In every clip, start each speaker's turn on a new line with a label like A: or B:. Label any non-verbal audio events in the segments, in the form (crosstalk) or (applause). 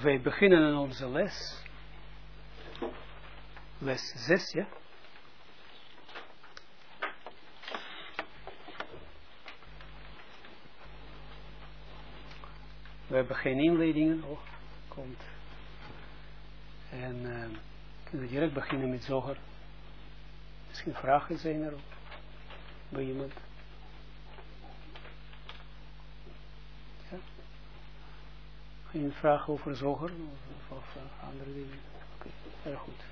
A: Wij beginnen aan onze les. Les 6, ja? We hebben geen inleidingen. Oh, komt. En uh, kunnen we direct beginnen met zoger. Misschien vragen zijn er bij iemand. Ja? Geen vragen over zoger of, of uh, andere dingen. Oké, okay. erg goed.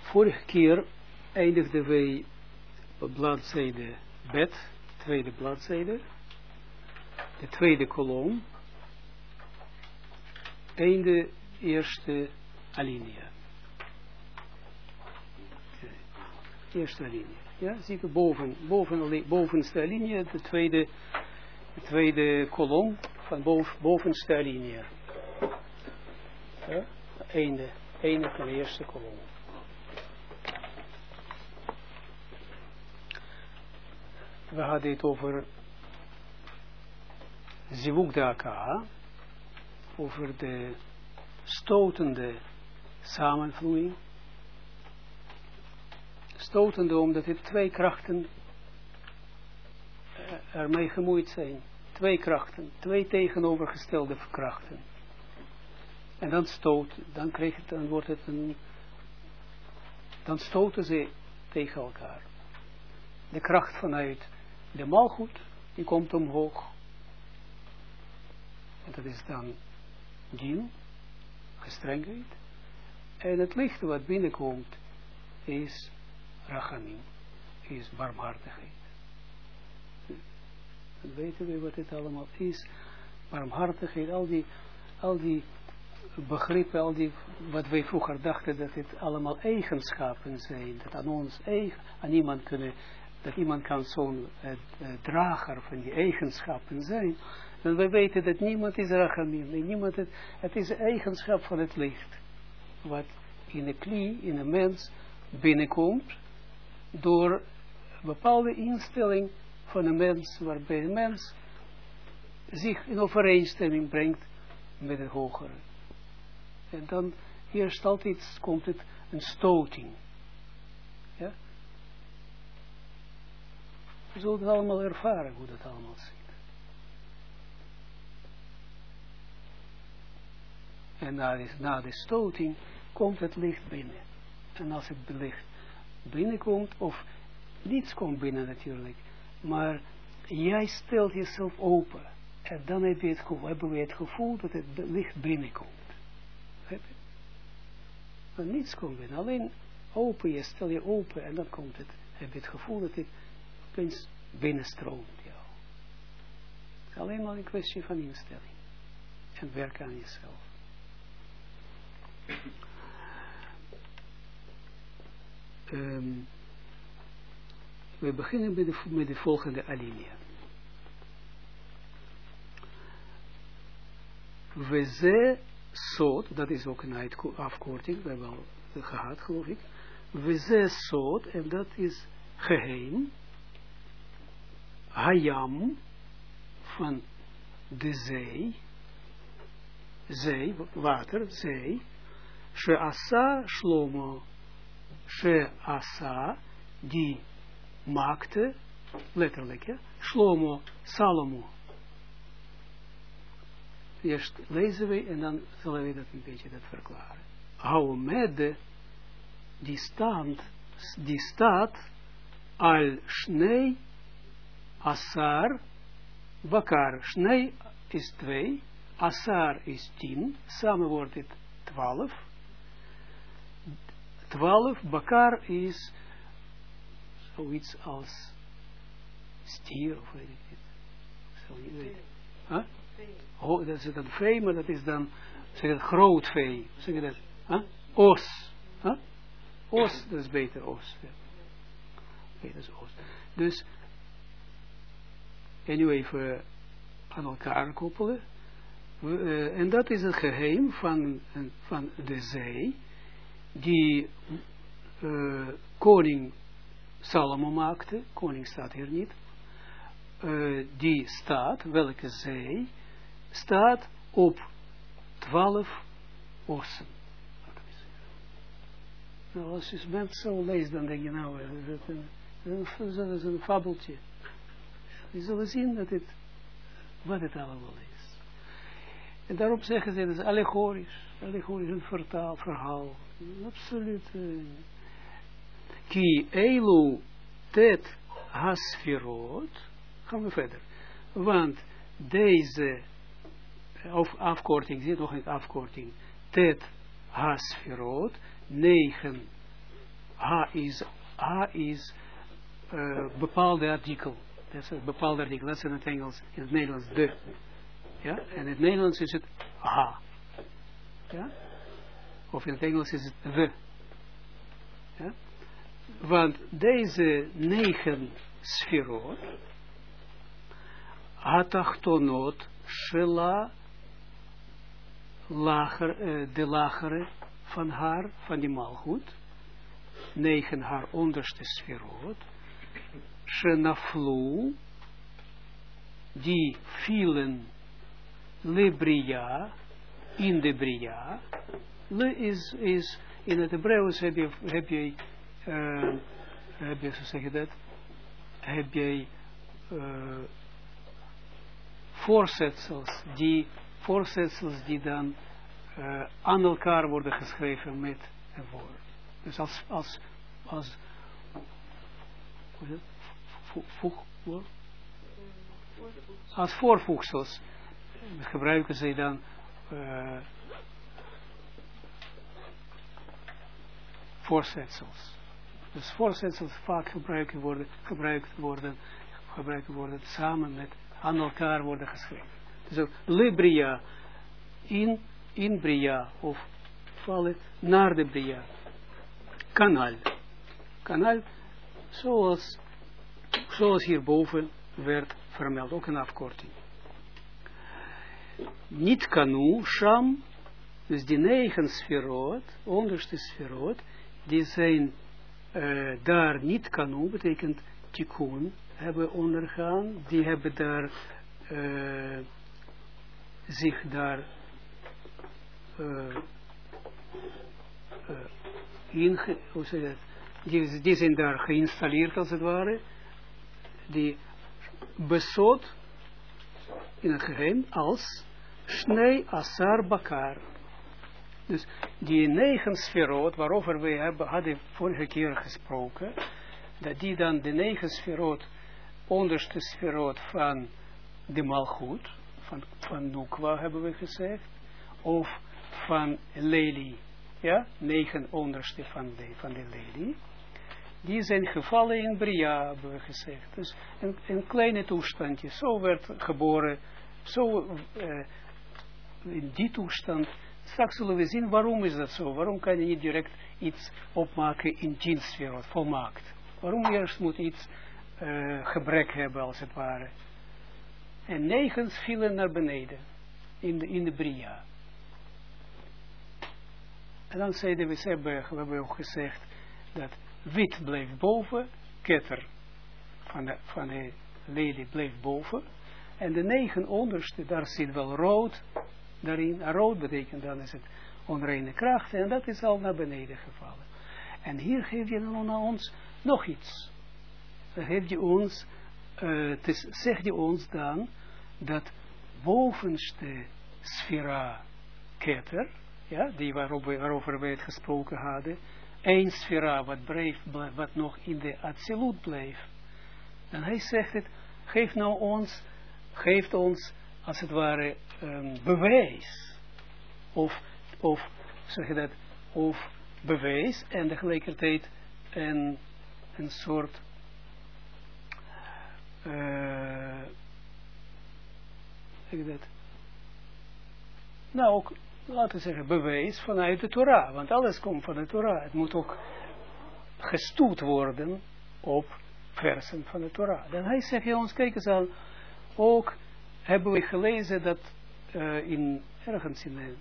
A: Vorige keer eindigden wij op bladzijde bed, tweede bladzijde, de tweede kolom, einde eerste alinea. Eerste alinea. Ja, zie je boven, boven, bovenste alinea, de tweede, de tweede kolom van boven, bovenste alinea. Ja, einde, einde van de eerste kolom. we hadden het over Zivugdaka, over de stotende samenvloeiing. Stotende omdat het twee krachten ermee gemoeid zijn. Twee krachten, twee tegenovergestelde krachten. En dan stoot, dan, het, dan wordt het een, dan stoten ze tegen elkaar. De kracht vanuit de malgoed, die komt omhoog. Dat is dan dien, gestrengheid. En het licht wat binnenkomt, is rachamim, is barmhartigheid. Dan weten we wat het allemaal is. Barmhartigheid, al die, al die begrippen, al die, wat wij vroeger dachten, dat het allemaal eigenschappen zijn. Dat aan ons eigen, aan iemand kunnen dat iemand kan zo'n uh, uh, drager van die eigenschappen zijn, dan wij weten dat niemand is rachamim, niemand het, het is eigenschap van het licht, wat in de klie, in een mens binnenkomt, door een bepaalde instelling van een mens, waarbij een mens zich in overeenstemming brengt met het hogere. En dan eerst altijd komt het een stoting. Ja? Je zult het allemaal ervaren hoe dat allemaal zit. En na de, na de stoting komt het licht binnen. En als het licht binnenkomt, of niets komt binnen natuurlijk, maar jij stelt jezelf open. En dan heb je het hebben we het gevoel dat het licht binnenkomt. Heb niets komt binnen, alleen open, je stel je open en dan komt het. Heb je het gevoel dat het opeens binnenstroomt jou. Het is alleen maar een kwestie van instelling. En werken aan jezelf. Um, we beginnen met de, met de volgende alinea. We ze soort, dat is ook een afkorting, we hebben al gehad geloof ik. We ze soort, en dat is geheim, Hayam van de zee, zee, water, zee, Sheasa Shlomo, Sheasa, die maakte, letterlijk, ja, Shlomo, Salomo. Eerst lezen we en dan zullen we dat een beetje dat verklaren. Haumede, die staat, die staat al snei Asar, Bakar, Snei is twee, Asar is tien, samen wordt het twaalf. Twaalf, Bakar is zoiets als stier, of weet ik niet. Zo niet weten. Huh? Oh, dat is dan vee, maar dat is dan, zeg het, groot vee. Zeg je dat? Huh? Os. Huh? Os, dat is beter, os. Ja. Dat is os. Dus, en nu even aan elkaar koppelen. Uh, en dat is het geheim van, van de zee, die uh, koning Salomo maakte, koning staat hier niet, uh, die staat, welke zij, staat op twaalf ossen. Nou, als je het zo leest, dan denk je, nou, dat is een, dat is een fabeltje. Je zullen zien dat het, wat het allemaal is. En daarom zeggen ze, is allegorisch. Allegorisch, een vertaal, verhaal. Absoluut. Ki elu tet hasfirot. Gaan we verder. Want deze, of afkorting, zit nog een afkorting. Tet hasfirot. Negen. Ha is, ha is uh, bepaalde artikel. Dat is een bepaalde artikel. Dat is in het Engels, in het Nederlands de. Ja, en in het Nederlands is het ha. Ja? Of in het Engels is het the. Want deze negen sferot, atachtonot, shela, lager, uh, de lagere van haar, van die malgoed, negen haar onderste sferot, shenaflu, die vielen lebria, in de bria, le is, is in het Hebreeuws heb je, heb je uh, heb je, zo zeg je dat, heb je uh, voorzetsels, die voorzetsels die dan uh, aan elkaar worden geschreven met een woord. Dus als, als, als, voeg, als voorvoegsels gebruiken ze dan uh, voorzetsels. Dus voorzetsels vaak gebruikt worden, gebruikt worden, gebruikt worden samen met aan elkaar worden geschreven. Dus ook Libria in, in Bria of vallen naar de Bria. Kanaal. Kanaal zoals, zoals hierboven werd vermeld, ook een afkorting. Niet kanu, sham, dus die negen sferot, onderste sferot, die zijn uh, daar niet kanu, betekent tikkun, hebben ondergaan, die hebben daar uh, zich daar uh, hoe zeg dat, die, die zijn daar geïnstalleerd als het ware, die besot in het geheim als snei asar bakar. Dus die negen sferot, waarover we hebben, hadden vorige keer gesproken, dat die dan de negen sferot, onderste sferot van de malgoed, van, van Nukwa hebben we gezegd, of van Lely, ja, negen onderste van de, van de Lely, die zijn gevallen in Bria, hebben we gezegd. Dus een, een kleine toestandje, zo werd geboren, zo uh, in die toestand, straks zullen we zien waarom is dat zo, waarom kan je niet direct iets opmaken in dienstwereld, volmaakt. Waarom eerst moet iets uh, gebrek hebben, als het ware. En negen vielen naar beneden, in de, in de Bria. En dan zeiden we, ze hebben, we hebben ook gezegd, dat wit bleef boven, ketter van de, van de lelie bleef boven, en de negen onderste, daar zit wel rood daarin. Rood betekent dan is het onreine kracht, en dat is al naar beneden gevallen. En hier geef je dan aan ons nog iets. Dan geef je ons, uh, tes, zeg je ons dan, dat bovenste sfera ketter, ja, die waarover, waarover we het gesproken hadden, één sfera wat, bleef, wat nog in de absolute bleef. En hij zegt het, geef nou ons, geeft ons, als het ware, um, bewijs. Of, of, zeg je dat, of bewijs en tegelijkertijd een, een soort uh, zeg dat, nou ook laten we zeggen, bewijs vanuit de Torah. Want alles komt van de Torah. Het moet ook gestoeld worden op versen van de Torah. Dan hij zegt, ons, kijk eens aan, ook hebben we gelezen dat uh, in, ergens in de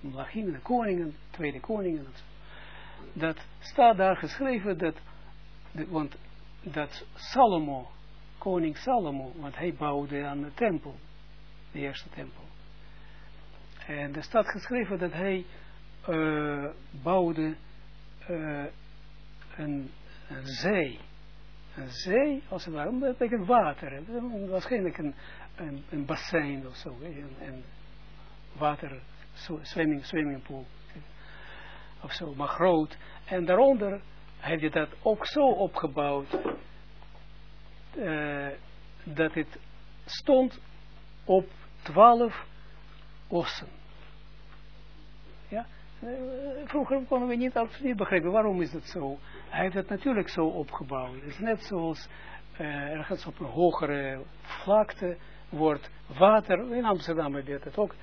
A: Mlachim, de koningen, tweede koningen, dat staat daar geschreven dat, want dat Salomo, koning Salomo, want hij bouwde aan de tempel, de eerste tempel. En er staat geschreven dat hij uh, bouwde uh, een, een, zee. Een zee, als het ware, dat betekent water. Waarschijnlijk een, een, een bassin of zo. Een, water, swimming, swimmingpool. Of zo, maar groot. En daaronder heb je dat ook zo opgebouwd. Uh, dat het stond op twaalf ossen. Ja? Uh, vroeger konden we niet absoluut begrijpen waarom is dat zo. Hij heeft het natuurlijk zo opgebouwd. Het is net zoals uh, ergens op een hogere vlakte wordt water, in Amsterdam heb je het ook,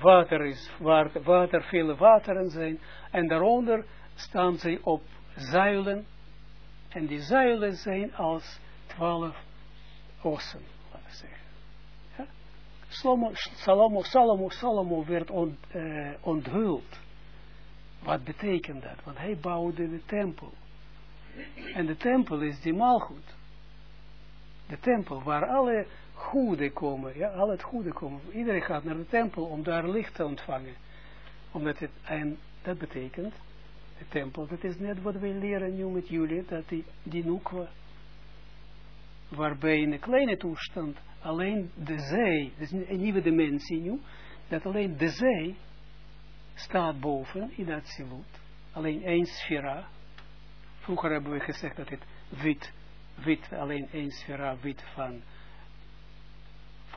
A: water is, water, water vele wateren zijn, en daaronder staan ze op zuilen, en die zuilen zijn als twaalf ossen, laten we zeggen. Salomo, Salomo, Salomo, werd uh, onthuld. Wat betekent dat? Want hij bouwde de tempel. En de tempel is die maalgoed. De tempel waar alle goede komen, ja, al het goede komen. Iedereen gaat naar de tempel om daar licht te ontvangen. Omdat het, en dat betekent, de tempel, dat is net wat wij leren nu met jullie, dat die, die nukwa, waarbij in een kleine toestand alleen de zee, dus een nieuwe dimensie nu, dat alleen de zee staat boven in dat silut. Alleen één sfera. Vroeger hebben we gezegd dat het wit, wit, alleen één sfera wit van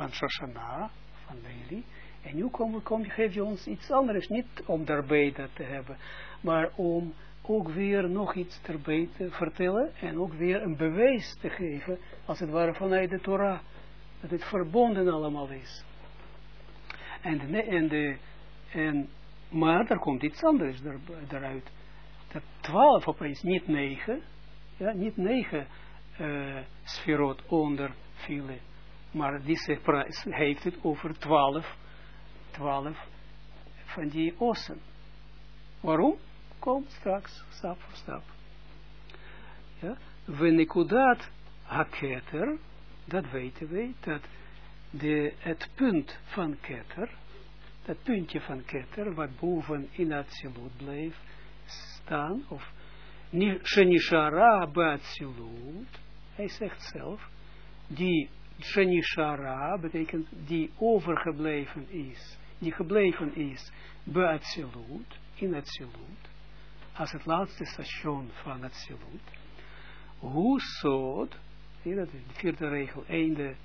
A: van Shoshana, van Leili. En nu kom, kom, geef je ons iets anders, niet om daarbij dat te hebben, maar om ook weer nog iets erbij te vertellen en ook weer een bewijs te geven, als het ware vanuit de Torah, dat het verbonden allemaal is. En, de, en, maar er komt iets anders eruit. Dat twaalf opeens, niet negen, ja, niet negen uh, sferot onder vielen maar die heeft het over twaalf, twaalf van die ossen. Waarom? Komt straks, stap voor stap. Ja? Venekudat haketer, dat weten wij, dat de, het punt van keter, dat puntje van keter, wat boven in het silut bleef staan, of Shenishara Batsilut, hij zegt zelf, die Shenishara betekent die overgebleven is, die gebleven is bij het Silut, in het Silut, als het laatste station van het Silut. Hoe zoot, dat? Is de vierde regel, einde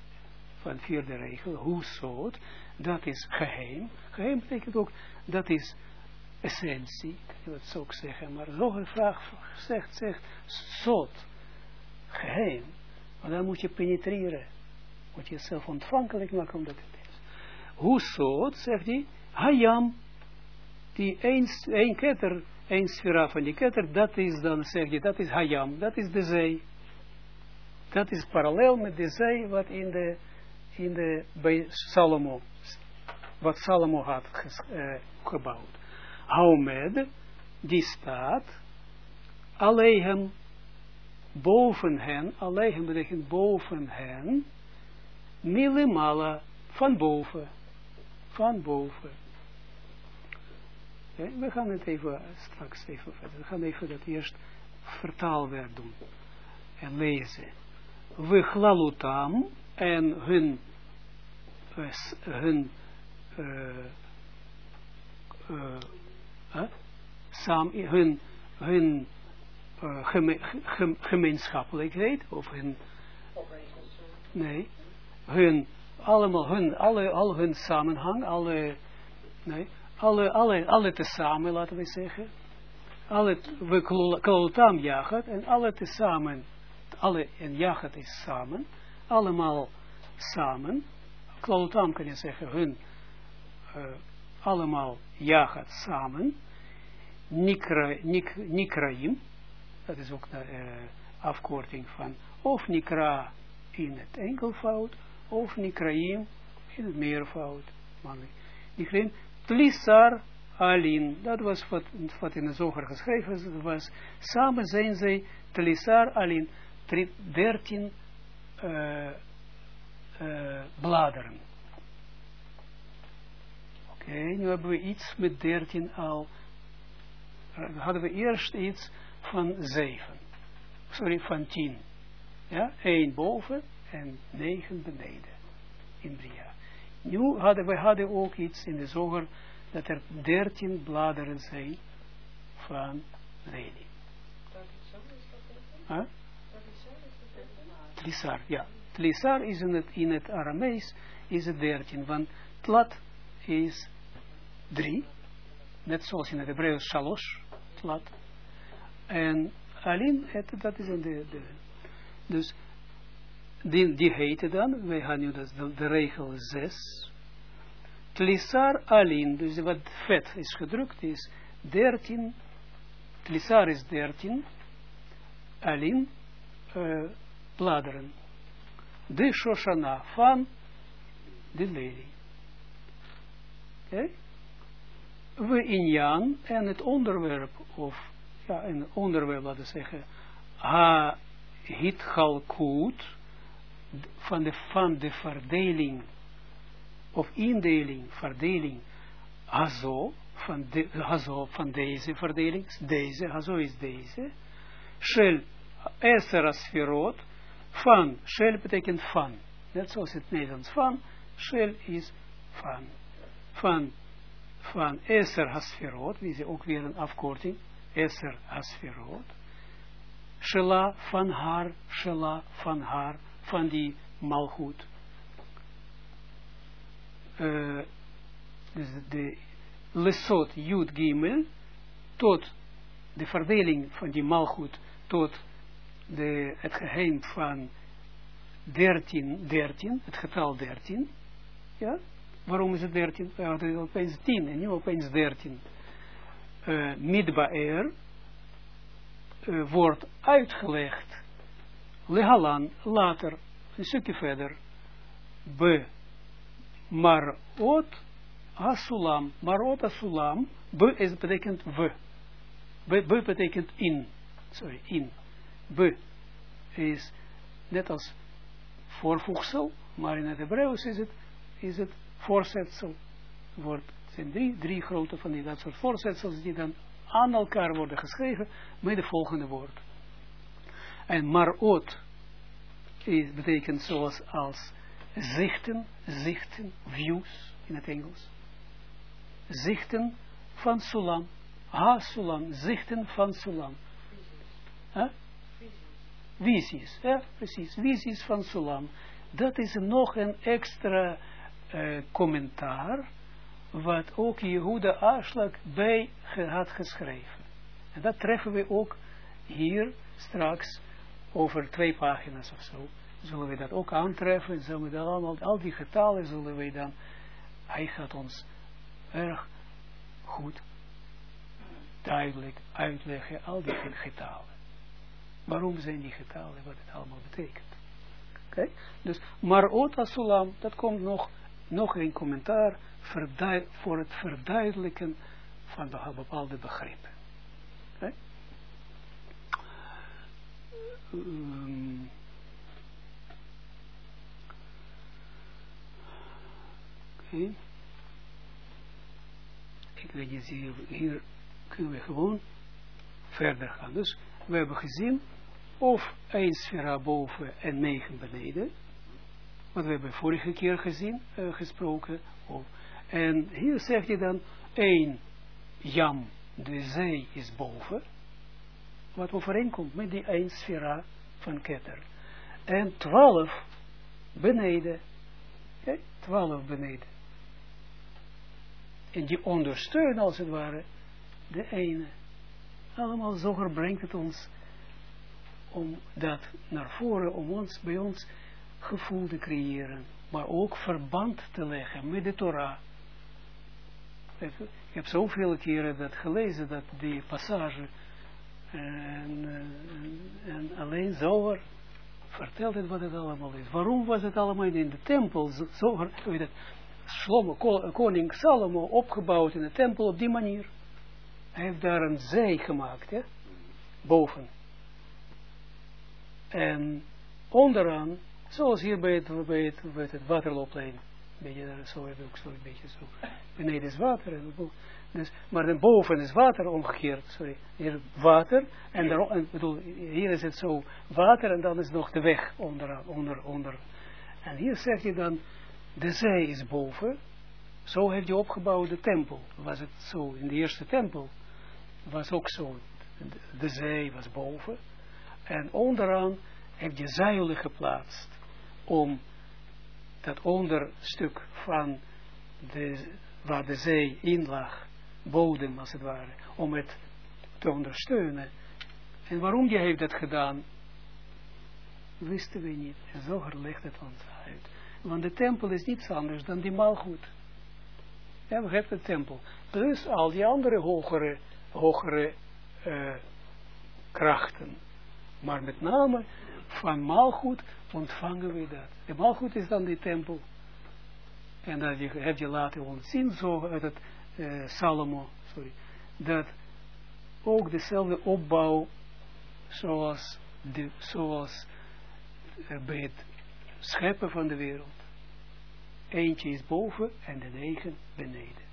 A: van de vierde regel, hoe zoot, dat is geheim. Geheim betekent ook, dat is essentie, ik wil het zo ook zeggen, maar zo een vraag zegt, zegt, zoot, geheim, maar dan moet je penetreren moet je jezelf ontvankelijk maken omdat het is. Hoe zo, zegt hij, Hayam, die één ketter, één sfera van die ketter, dat is dan, zegt hij, dat is Hayam, dat is de zee. Dat is parallel met de zee wat in de, in de, bij Salomo, wat Salomo had ges, uh, gebouwd. Haomed, die staat, alleen boven hen, alleen betekent boven hen, milimala, van boven. Van boven. We gaan het even straks even verder. We gaan even dat eerst vertaalwerk doen. En lezen. We glalutam en hun uh, hun uh, uh, sam, hun hun geme, gem, gemeenschappelijkheid of hun nee hun, allemaal hun, alle, al hun samenhang, alle, nee, alle, alle, alle tezamen, laten we zeggen, alle, we klotam jagat, en alle tezamen, alle, en jagat is samen, allemaal samen, klotam kan je zeggen, hun, uh, allemaal jagat samen, nikra, nik, nikraim, dat is ook de uh, afkorting van, of nikra in het enkelvoud, of Nikraim in het meervoud. Nikraim, Tlisar Alin. Dat was wat, wat in de zoger geschreven was. Samen zijn zij Tlisar Alin. 13 uh, uh, bladeren. Oké, okay, nu hebben we iets met 13 al. Uh, hadden we eerst iets van 7. Sorry, van 10. Ja, 1 boven en 9 beneden. In Bria. Nu hadden we hadden ook iets in de zoger dat er 13 bladeren zijn van lelie. Huh? Tlisar, ja. Tlisar is in het, in het Aramees is het 13, want tlat is 3, net zoals in het Hebreeuws shalosh, tlat. En alleen, het, dat is in de, de dus die, die heette dan, wij gaan nu dat, de, regel 6, Tlisar alin, dus wat vet is gedrukt is 13, Tlisar is 13, alin, uh, bladeren. De Shoshana van de lelie. Oké? We in Jan en het onderwerp, of ja, een onderwerp laten we zeggen, ha hitchalkut, van de, van de verdeling, of indeling, verdeling, hazo, van, de, hazo, van deze verdeling, deze, hazo is deze, shel eser asferot, van, shel betekent van, net zoals het Nederlands van, shel is van, van, van eser hasferot, die is ook weer een afkorting, eser hasferot, shela van haar, shela van haar, van die malgoed. Uh, dus de lesot jud gimel, tot de verdeling van die malgoed, tot de, het geheim van 13, 13, het getal 13, ja, waarom is het 13? We hadden opeens 10 en nu opeens 13. Uh, Midbaer uh, wordt uitgelegd lehalan, later, een stukje verder, be, marot asulam, marot asulam, be is betekent be, be betekent in, sorry, in, be is net als voorvoegsel, maar in het Hebreeuws is het, is het voorzetsel, wordt, zijn drie, drie grote van die dat soort voorzetsels die dan aan elkaar worden geschreven met de volgende woord. En marot is, betekent zoals als zichten, zichten, views in het Engels. Zichten van Sulam. Ha Sulam, zichten van Sulam. Huh? Visies, ja, precies. Visies van Sulam. Dat is nog een extra uh, commentaar, wat ook Jehuda Aslak bij had geschreven. En dat treffen we ook hier straks over twee pagina's of zo, zullen we dat ook aantreffen, zullen we dat allemaal, al die getallen zullen we dan, hij gaat ons erg goed, duidelijk uitleggen, al die getallen. Waarom zijn die getallen, wat het allemaal betekent. Oké, okay? dus, maar Ota Sulam, dat komt nog, nog een commentaar voor het verduidelijken van bepaalde begrippen. Okay? Um, Oké. Ik weet niet, hier, hier kunnen we gewoon verder gaan. Dus we hebben gezien of één sfera boven en negen beneden. Wat we hebben vorige keer gezien, uh, gesproken. Of, en hier zeg je dan één jam, de zee is boven wat overeenkomt met die één sfera van Keter. En twaalf beneden. Okay? Twaalf beneden. En die ondersteunen als het ware de ene. Allemaal zoger brengt het ons om dat naar voren, om ons bij ons gevoel te creëren. Maar ook verband te leggen met de Torah. Ik heb zoveel keren dat gelezen, dat die passage en, uh, en alleen Zoger vertelt het wat het allemaal is. Waarom was het allemaal in de tempel? Zoger, weet het, koning Salomo opgebouwd in de tempel op die manier. Hij heeft daar een zee gemaakt, hè? boven. En onderaan, zoals hier bij het, bij het, bij het waterlooplijn, beetje daar, zo heb ook zo een beetje zo. Beneden is water, en dus, maar dan boven is water omgekeerd, sorry. Hier water, en, daar, en bedoel, hier is het zo water, en dan is nog de weg onder, onder, onder. En hier zeg je dan, de zee is boven, zo heeft je opgebouwd de tempel. Was het zo in de eerste tempel, was ook zo, de zee was boven, en onderaan heb je zuilen geplaatst, om dat onderstuk van de, waar de zee in lag, bodem als het ware, om het te ondersteunen. En waarom je heeft dat gedaan, wisten we niet. En zo legt het ons uit. Want de tempel is niets anders dan die maalgoed. Ja, we hebben de tempel. Plus al die andere hogere, hogere uh, krachten. Maar met name van maalgoed ontvangen we dat. De maalgoed is dan die tempel. En dat heb je laten ons zien, zo uit het uh, Salomo, sorry, dat ook dezelfde opbouw zoals, de, zoals uh, bij het scheppen van de wereld. Eentje is boven en de negen beneden.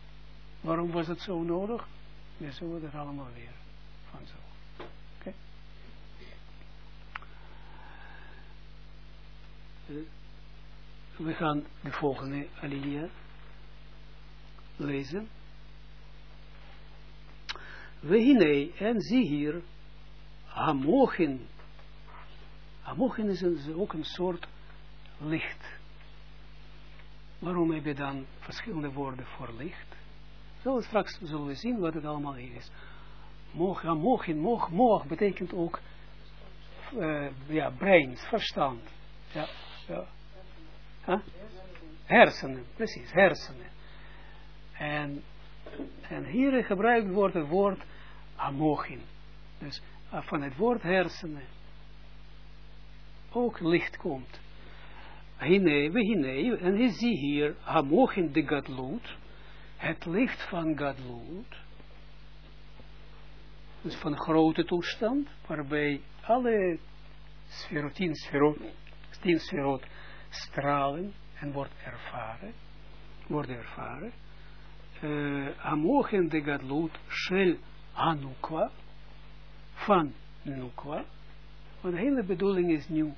A: Waarom was het zo nodig? We zullen het allemaal weer van zo. Okay. We gaan de volgende alinea lezen. We hine, en zie hier, Hamochin. Hamochin is een, ook een soort licht. Waarom heb je dan verschillende woorden voor licht? Zo straks zullen we zien wat het allemaal is. Moch, Hamochin, moch, moch betekent ook uh, ja, brein, verstand. Ja, ja. Huh? Hersenen, precies, hersenen. En, en hier gebruikt wordt het woord amochin. Dus uh, van het woord hersenen ook licht komt. Hine, we hine, en je ziet hier amochin de gadloed, het licht van gadloed, dus van grote toestand, waarbij alle sferot, tien sferot, sferot stralen en wordt ervaren, worden ervaren. Uh, de gadlut shel anukwa, van nukwa. Want hele bedoeling is nu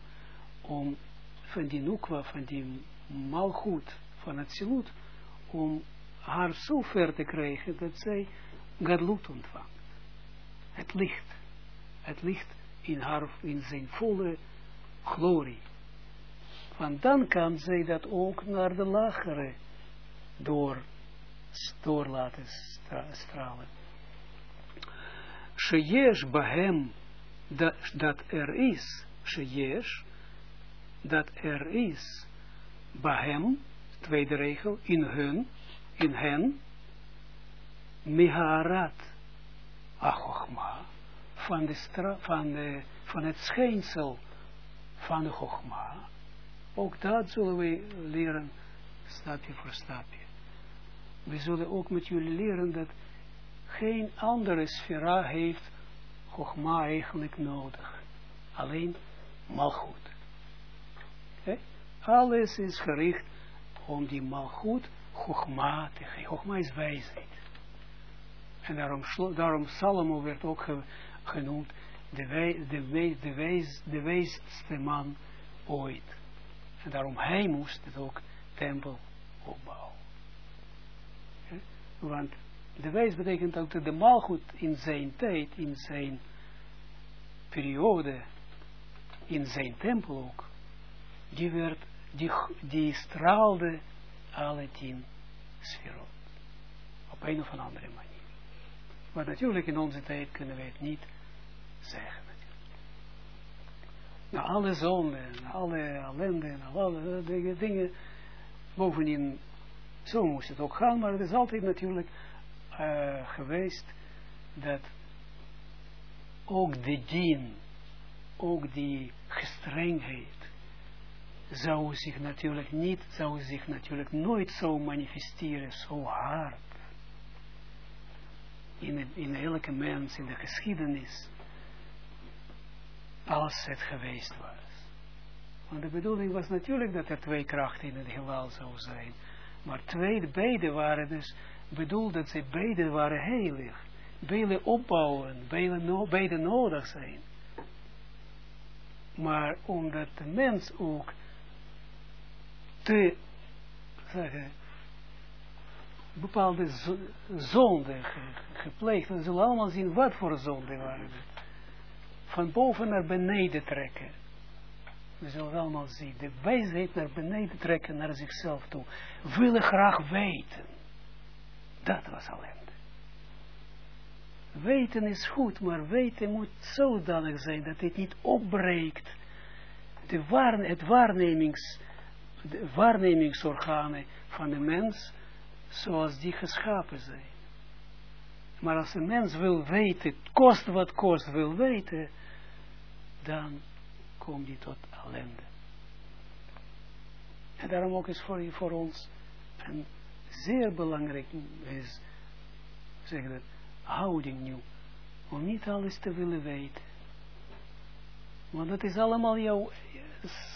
A: om van die nukwa, van die malgoed, van het silut, om haar zo ver te krijgen dat zij gadlut ontvangt. Het licht. Het licht in haar, in zijn volle glorie. Want dan kan zij dat ook naar de lagere door, door laten stralen. Sheyesh bahem, dat, dat er is, sheyesh, dat er is, bahem, tweede regel, in hun, in hen, miharat, achochma, van, de stra, van, de, van het schijnsel van de chogma, ook dat zullen we leren, stapje voor stapje. We zullen ook met jullie leren dat geen andere sfera heeft Chogma eigenlijk nodig. Alleen malgoed. Okay? Alles is gericht om die malgoed Chogma te geven. Chogma is wijsheid. En daarom, daarom Salomo werd ook genoemd de, wij, de, wij, de, wijs, de wijsste man ooit. En daarom hij moest het ook tempel opbouwen. Want de wijs betekent ook dat de maalgoed in zijn tijd, in zijn periode, in zijn tempel ook, die werd, die, die straalde alle tien sferot. Op een of andere manier. Maar natuurlijk in onze tijd kunnen we het niet zeggen na alle zonden, en alle ellende, en alle dingen, bovendien, zo moest het ook gaan, maar het is altijd natuurlijk uh, geweest dat ook de dien, ook die gestrengheid, zou zich natuurlijk niet, zou zich natuurlijk nooit zo manifesteren, zo hard. In, in elke mens, in de geschiedenis, als het geweest was. Want de bedoeling was natuurlijk dat er twee krachten in het heelal zou zijn. Maar twee, beide waren dus bedoeld dat ze beide waren heilig. Beide opbouwen, beide, no, nodig zijn. Maar omdat de mens ook te zeggen, bepaalde zonde gepleegd. We zullen allemaal zien wat voor zonde waren. Van boven naar beneden trekken. We zullen allemaal zien. De wijsheid naar beneden trekken naar zichzelf toe. Willen graag weten. Dat was ellende. Weten is goed, maar weten moet zodanig zijn dat het niet opbreekt. De waar, het waarnemings, de waarnemingsorganen van de mens, zoals die geschapen zijn. Maar als een mens wil weten, kost wat kost wil weten, dan komt hij tot ellende. En daarom ook is voor, voor ons een zeer belangrijk is, zeg dat, houding nu, om niet alles te willen weten. Want dat is allemaal jouw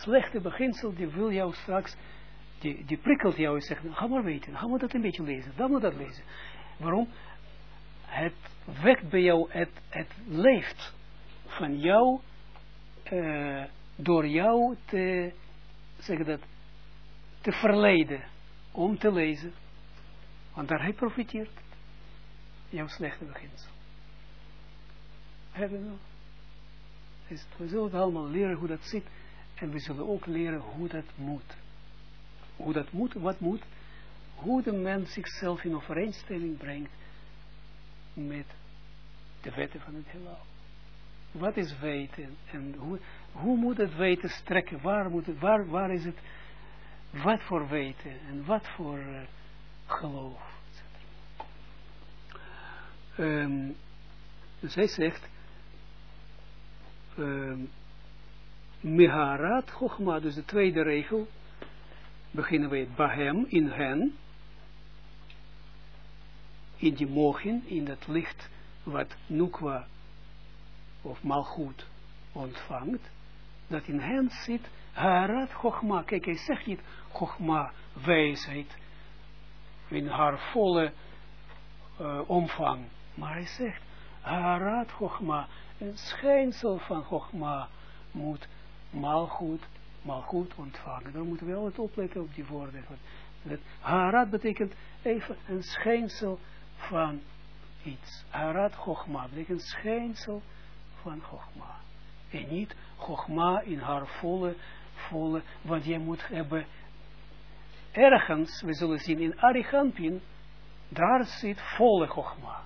A: slechte beginsel, die wil jou straks, die, die prikkelt jou en zegt, ga maar weten, ga maar dat een beetje lezen, dan moet dat lezen. Waarom? Het wekt bij jou, het, het leeft van jou, uh, door jou te, zeg dat, te verleiden, om te lezen. Want daar hij profiteert. Jouw slechte beginsel. Hebben we we zullen allemaal leren hoe dat zit. En we zullen ook leren hoe dat moet. Hoe dat moet, wat moet. Hoe de mens zichzelf in overeenstemming brengt met de wetten van het heelal. Wat is weten? En hoe, hoe moet het weten strekken? Waar, moet het, waar, waar is het? Wat voor weten? En wat voor uh, geloof? Um, hij zegt, um, Miharat Chochma, dus de tweede regel, beginnen we Bahem, in hen, in die mogen, in dat licht wat Nukwa of Malchut ontvangt, dat in hen zit Harat Chochma. Kijk, hij zegt niet Chochma, wijsheid, in haar volle uh, omvang. Maar hij zegt, Harat Chochma, een schijnsel van Chochma moet Malchut, Malchut ontvangen. Dan moeten we altijd opletten op die woorden. Dat Harat betekent even een schijnsel van iets. Harat Chochma betekent schijnsel van Chogma. En niet Chogma in haar volle, volle, wat je moet hebben. Ergens, we zullen zien in Arichampin, daar zit volle Chogma.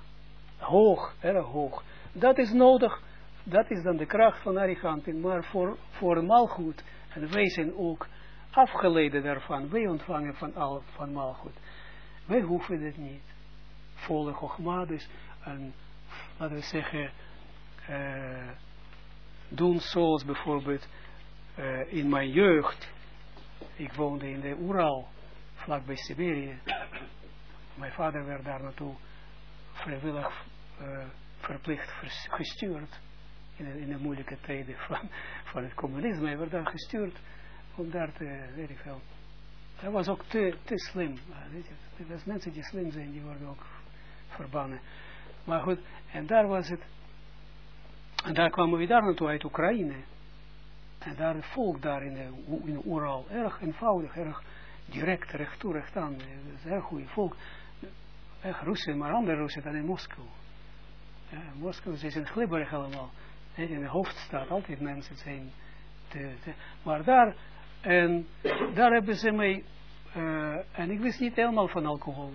A: Hoog, erg hoog. Dat is nodig, dat is dan de kracht van Arichampin, maar voor, voor Malchut, en wij zijn ook afgeleiden daarvan, wij ontvangen van, al, van Malchut. Wij hoeven het niet. Volle Chogma, dus, en, laten we zeggen, uh, doen zoals bijvoorbeeld uh, in mijn jeugd. Ik woonde in de Ural, vlakbij Siberië. Mijn vader werd daar naartoe vrijwillig uh, verplicht gestuurd. In de, in de, moeilijke tijden van, van het communisme. Hij werd daar gestuurd om daar te, weet ik veel. Hij was ook te, te slim. Weet je, mensen die slim zijn, die worden ook verbannen. Maar goed, en daar was het en daar kwamen we daar naartoe uit Oekraïne. En daar het volk daar in de, in de Oeral, erg eenvoudig, erg direct, recht toe, recht aan. Het is erg goede volk. Echt Russen, maar andere Russen dan in Moskou. Ja, Moskou is een glibberig allemaal. In de hoofdstad, altijd mensen zijn. Te, te, maar daar, en daar hebben ze mij, uh, en ik wist niet helemaal van alcohol.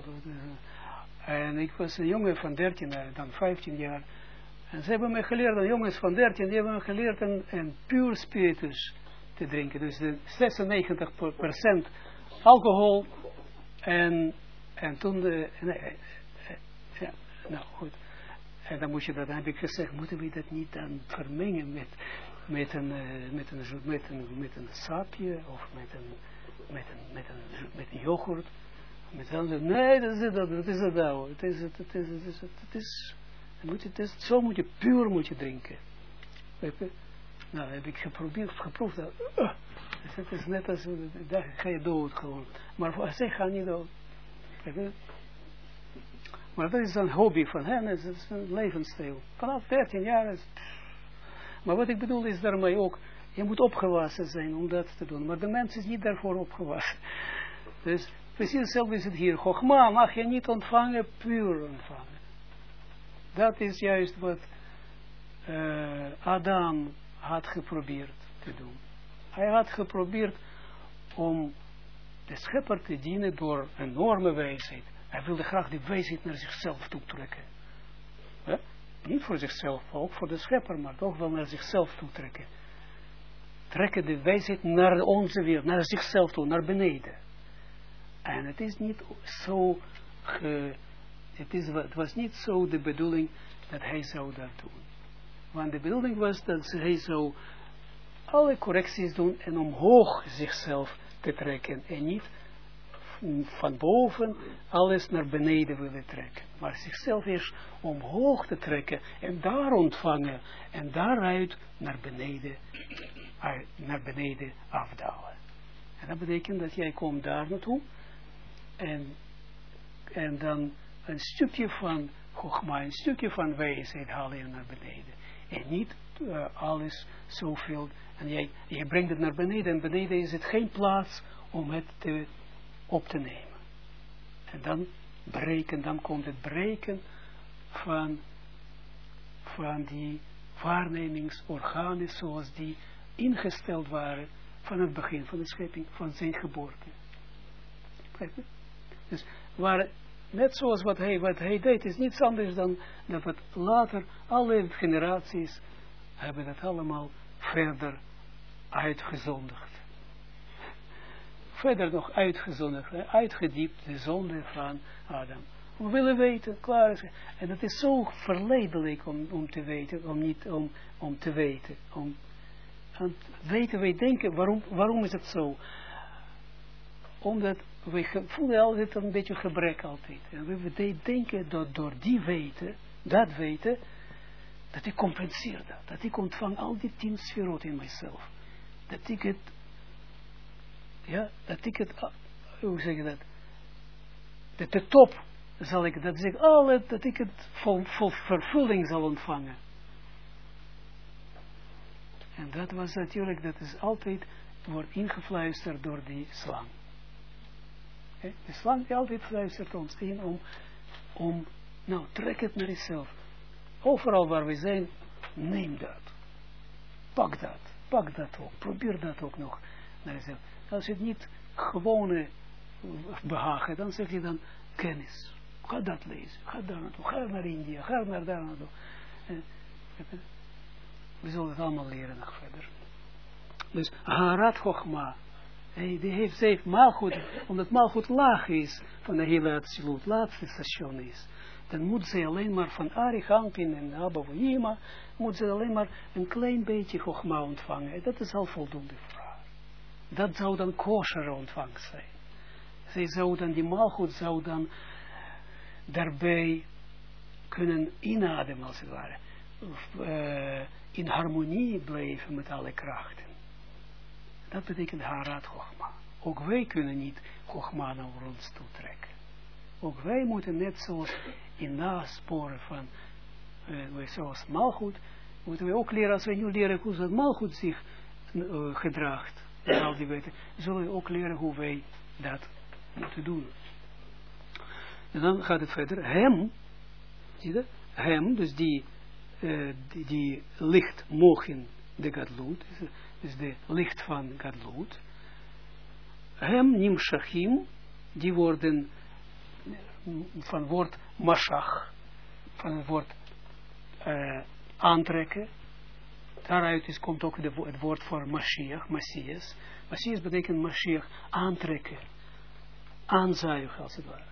A: en ik was een jongen van 13, dan 15 jaar. En ze hebben me geleerd, de jongens van 13, die hebben me geleerd een, een puur spiritus te drinken. Dus de 96% alcohol en, en toen de, nee, ja, nou goed. En dan moet je dat, dan heb ik gezegd, moeten we dat niet dan vermengen met, met, een, uh, met, een, met, een, met een sapje of met een, met een, met een, met een yoghurt. Met een, nee, dat is het, dat is het nou. Het is, het, het is, het het is, moet je, is, zo moet je, puur moet je drinken. Nou, heb ik geprobeerd, geproefd dat, uh, dus het is net als, daar ga je dood gewoon. Maar voor zich ga niet dood. Maar dat is een hobby van hen, het is een levensstijl. Vanaf 13 jaar is Maar wat ik bedoel is daarmee ook, je moet opgewassen zijn om dat te doen. Maar de mens is niet daarvoor opgewassen. Dus precies hetzelfde is het hier. Chogma mag je niet ontvangen, puur ontvangen. Dat is juist wat uh, Adam had geprobeerd te doen. Hij had geprobeerd om de schepper te dienen door enorme wijsheid. Hij wilde graag die wijsheid naar zichzelf toe trekken. Niet voor zichzelf, ook voor de schepper, maar toch wel naar zichzelf toe trekken. Trekken de wijsheid naar onze wereld, naar zichzelf toe, naar beneden. En het is niet zo, ge, het, is, was niet zo de bedoeling dat hij zou dat doen. Want de bedoeling was dat hij zou alle correcties doen en omhoog zichzelf te trekken en niet van boven alles naar beneden willen trekken. Maar zichzelf eerst omhoog te trekken en daar ontvangen en daaruit naar beneden, naar beneden afdalen. En dat betekent dat jij komt daar naartoe en, en dan een stukje van Chogma, een stukje van wijsheid haal je naar beneden. En niet uh, alles zoveel. En jij, jij brengt het naar beneden en beneden is het geen plaats om het te op te nemen. En dan breken, dan komt het breken van, van die waarnemingsorganen zoals die ingesteld waren van het begin van de schepping, van zijn geboorte. Dus waar, net zoals wat hij, wat hij deed, is niets anders dan dat wat later alle generaties hebben dat allemaal verder uitgezondigd verder nog uitgezonderd, uitgediept de zonde van Adam. We willen weten, klaar is. En dat is zo verleidelijk om, om te weten, om niet om, om te weten. Om, om weten, wij denken, waarom, waarom is het zo? Omdat we voelen altijd een beetje gebrek altijd. En we denken dat door die weten, dat weten, dat ik compenseer dat. Dat ik ontvang al die tien sferot in mijzelf. Dat ik het ja, dat ik het, ah, hoe zeg je dat, dat de top zal ik, dat zeg alle, dat ik het vol, vol vervulling zal ontvangen. En dat was natuurlijk, dat is altijd, wordt ingefluisterd door die slang. De slang altijd fluistert ons in om, om, nou, trek het naar jezelf. Overal waar we zijn, neem dat. Pak dat. Pak dat ook. Probeer dat ook nog naar jezelf. Als je het niet gewone behagen, dan zeg je dan kennis. Ga dat lezen, ga daar naartoe, ga naar India, ga naar daar naartoe. we zullen het allemaal leren nog verder. Dus Harat Chochma, die heeft, ze heeft maalgoed, omdat maalgoed laag is van de hele absolute laatste station is. Dan moet ze alleen maar van Arichampin en Abba Yima, moet ze alleen maar een klein beetje Chochma ontvangen. Dat is al voldoende dat zou dan kosher ontvangst zijn. Zij zou dan, die maalgoed zou dan daarbij kunnen inademen als het ware. Uh, in harmonie blijven met alle krachten. Dat betekent Harat Chogma. Ook wij kunnen niet Chogma naar ons toetrekken. Ook wij moeten net zoals in nasporen van, uh, zoals Malchut, moeten we ook leren, als wij nu leren hoe dat Malchut zich uh, gedraagt en al die weten, zullen we ook leren hoe wij dat moeten doen. En dan gaat het verder. Hem, zie je Hem, dus die, uh, die, die, licht mogen de Gadlut, dus de licht van Gadlut. Hem, Nimshachim, die worden van het woord Mashach, van het woord uh, aantrekken, Daaruit is, komt ook de, het woord voor Mashiach, Messias. Messias betekent Mashiach aantrekken, aanzuigen als het ware.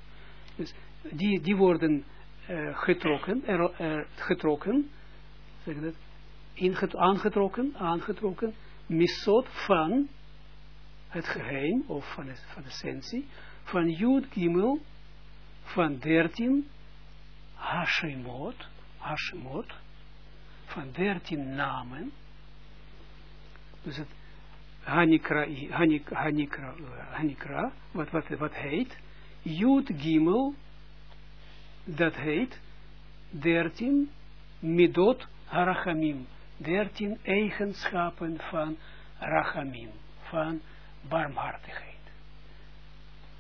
A: Dus die, die worden uh, getrokken, er, getrokken, zeg dat, aangetrokken, aangetrokken, misot van het geheim, of van de, van de essentie, van Jud Gimel, van 13 Hashemot, Hashemot, van 13 namen, dus het Hanikra, Hanik, Hanikra, Hanikra wat, wat, wat heet, Jud Gimel, dat heet 13 Midot Harachamim, 13 eigenschappen van Rachamim, van barmhartigheid.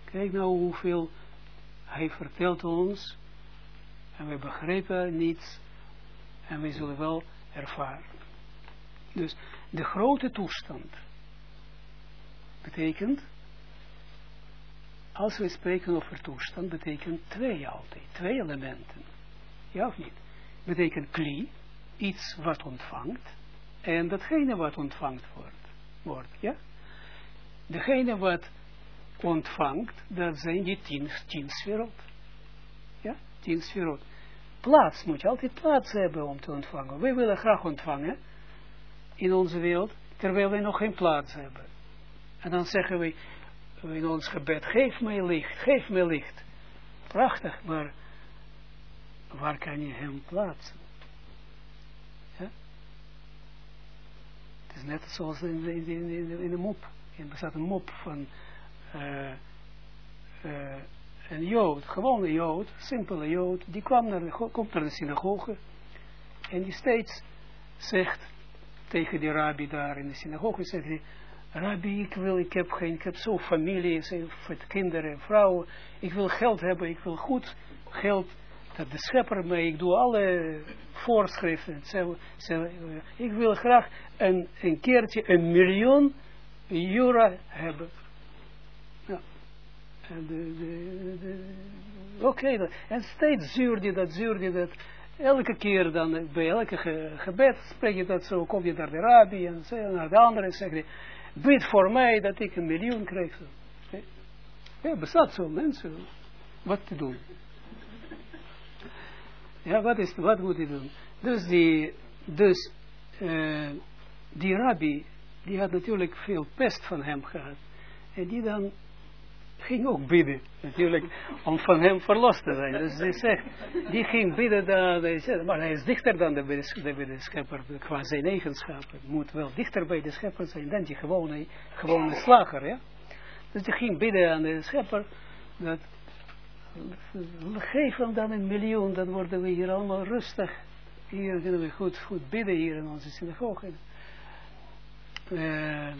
A: Kijk nou hoeveel hij vertelt ons en we begrijpen niets en we zullen wel ervaren. Dus de grote toestand betekent, als we spreken over toestand, betekent twee altijd, twee elementen. Ja of niet? Betekent kli, iets wat ontvangt, en datgene wat ontvangt wordt. wordt ja? Degene wat ontvangt, dat zijn die tien, tien sferot. Ja, tien. Plaats, moet je altijd plaats hebben om te ontvangen. Wij willen graag ontvangen in onze wereld, terwijl wij nog geen plaats hebben. En dan zeggen we in ons gebed, geef mij licht, geef mij licht. Prachtig, maar waar kan je hem plaatsen? Ja? Het is net zoals in de, in de, in de mop. Er bestaat een mop van uh, uh, een jood, gewone jood, simpele jood, die kwam naar de, komt naar de synagoge en die steeds zegt tegen die rabbi daar in de synagoge, zegt hij, rabbi, ik wil, ik heb geen, ik heb zo familie, kinderen, vrouwen, ik wil geld hebben, ik wil goed geld, dat de schepper mij, ik doe alle voorschriften, ik wil graag een, een keertje een miljoen euro hebben. Ja. Oké, en steeds zuurde dat, zuurde dat, elke keer dan, bij elke ge, gebed spreek je dat zo, kom je naar de rabbi en naar de andere en zeg je, bid voor mij dat ik een miljoen krijg. Ja, bestaat zo mensen, wat te doen. Ja, wat, is, wat moet je doen? Dus die, dus, uh, die rabbi, die had natuurlijk veel pest van hem gehad. En die dan ging ook bidden, natuurlijk, om van hem verlost te zijn. Dus hij zegt, die ging bidden, dan, maar hij is dichter dan de, de, de schepper, qua zijn eigenschappen. Moet wel dichter bij de schepper zijn dan die gewone, gewone slager, ja. Dus die ging bidden aan de schepper, dat, geef hem dan een miljoen, dan worden we hier allemaal rustig. Hier kunnen we goed, goed bidden hier in onze synagoge. Uh,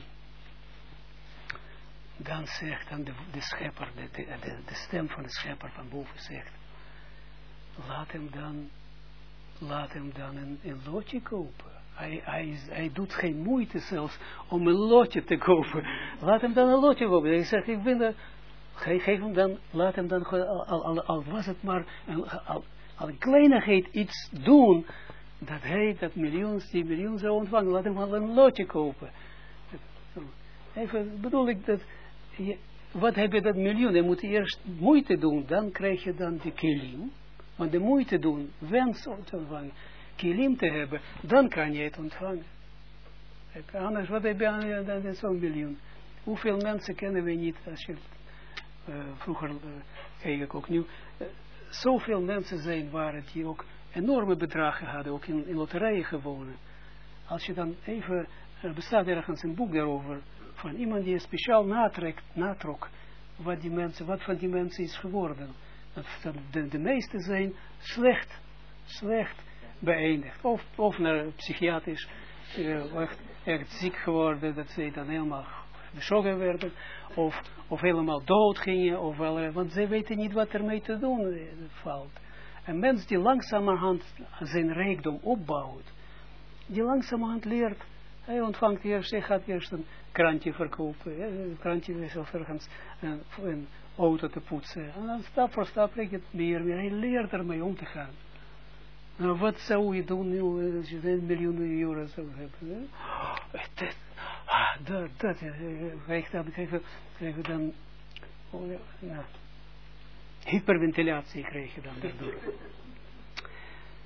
A: dan zegt dan de, schepper, de, de, stem van de schepper van boven zegt, laat hem dan, laat hem dan een, lotje kopen. Hij, hij, hij doet geen moeite zelfs om een lotje te kopen. Laat hem dan een lotje kopen. Hij zegt, ik ben er, geef hem dan, laat hem dan, al, al, al was het maar, een, al, al een kleinigheid iets doen, dat hij dat miljoen, die miljoen zou ontvangen, laat hem al een lotje kopen. Even bedoel ik dat wat heb je dat miljoen? Je moet eerst moeite doen, dan krijg je dan de kilim. Want de moeite doen, wens te ontvangen, kilim te hebben, dan kan je het ontvangen. Anders, wat heb je aan zo'n miljoen? Hoeveel mensen kennen we niet, als je, vroeger, uh, kijk ik ook nu, uh, zoveel mensen zijn waren die ook enorme bedragen hadden, ook in, in loterijen gewonnen. Als je dan even, er bestaat ergens een boek daarover, van iemand die speciaal natrekt, natrok wat, die mensen, wat van die mensen is geworden. Dat, de, de meeste zijn slecht, slecht beëindigd. Of, of naar psychiatrisch, uh, echt, echt ziek geworden, dat ze dan helemaal beschokken werden. Of, of helemaal dood gingen, of wel, want ze weten niet wat ermee te doen eh, valt. Een mens die langzamerhand zijn rijkdom opbouwt, die langzamerhand leert hij ontvangt eerst, hij gaat eerst een krantje verkopen. Een krantje is ergens een, een, auto te poetsen. En dan stap voor stap je het meer meer. Hij leert ermee om te gaan. Nou, wat zou je doen nu als je een miljoen euro zou hebben? Ah, dat, dat, krijg dan, krijg dan, oh, nou, hyperventilatie krijg je dan daardoor.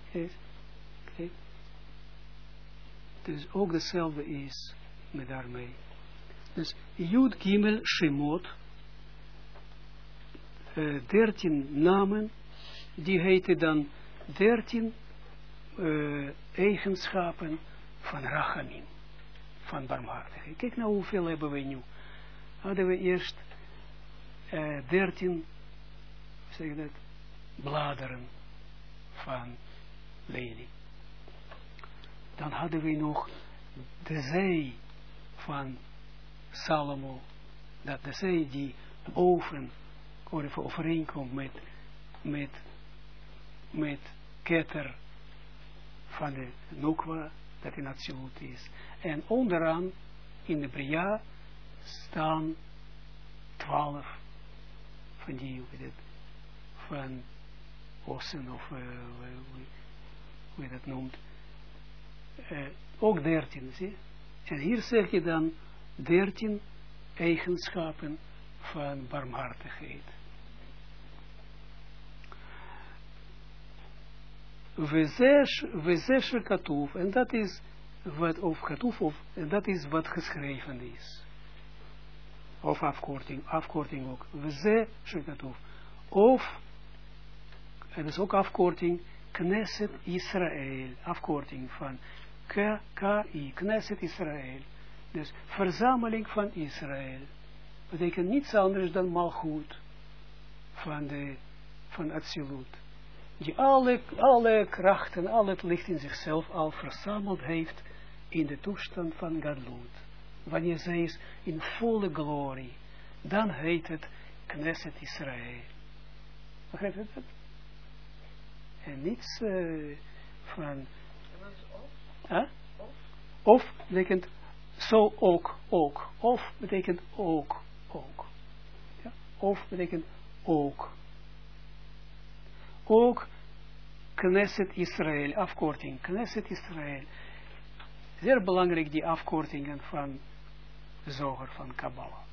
A: Okay. Dus ook dezelfde is met daarmee. Dus Jud Gimel Shemot, uh, dertien namen, die heten dan dertien uh, eigenschappen van Rachamim, van barmhartigheid. Kijk nou hoeveel hebben we nu. Hadden we eerst uh, dertien, zeg dat, bladeren van lelie. Dan hadden we nog de zee van Salomo, dat de zee die over, overeenkomt met, met, met ketter van de Nukwa, dat in absoluut is. En onderaan, in de Bria, staan twaalf van die, het, van ossen of uh, hoe je dat noemt. Uh, ook dertien, zie En hier zeg je dan dertien eigenschappen van barmhartigheid. Wezesh katuf, en dat is wat, of katuf, of, en dat is wat geschreven is. Of afkorting, afkorting ook. Wezesh katuf. Of, en dat is ook afkorting, Knesset Israël, afkorting van K-I, Knesset Israël. Dus verzameling van Israël. Betekent niets anders dan malgoed van de van Atsilut. Die alle, alle krachten, al het licht in zichzelf al verzameld heeft in de toestand van Gadlut. Wanneer zij is in volle glorie, dan heet het Knesset Israël. Begrijpt u dat? En niets uh, van... Huh? Of betekent zo ook, ook. Of betekent ook, ook. Ja? Of betekent ook. Ook Knesset Israël, afkorting. Knesset Israël. Zeer belangrijk die afkortingen van zoger van Kabbalah.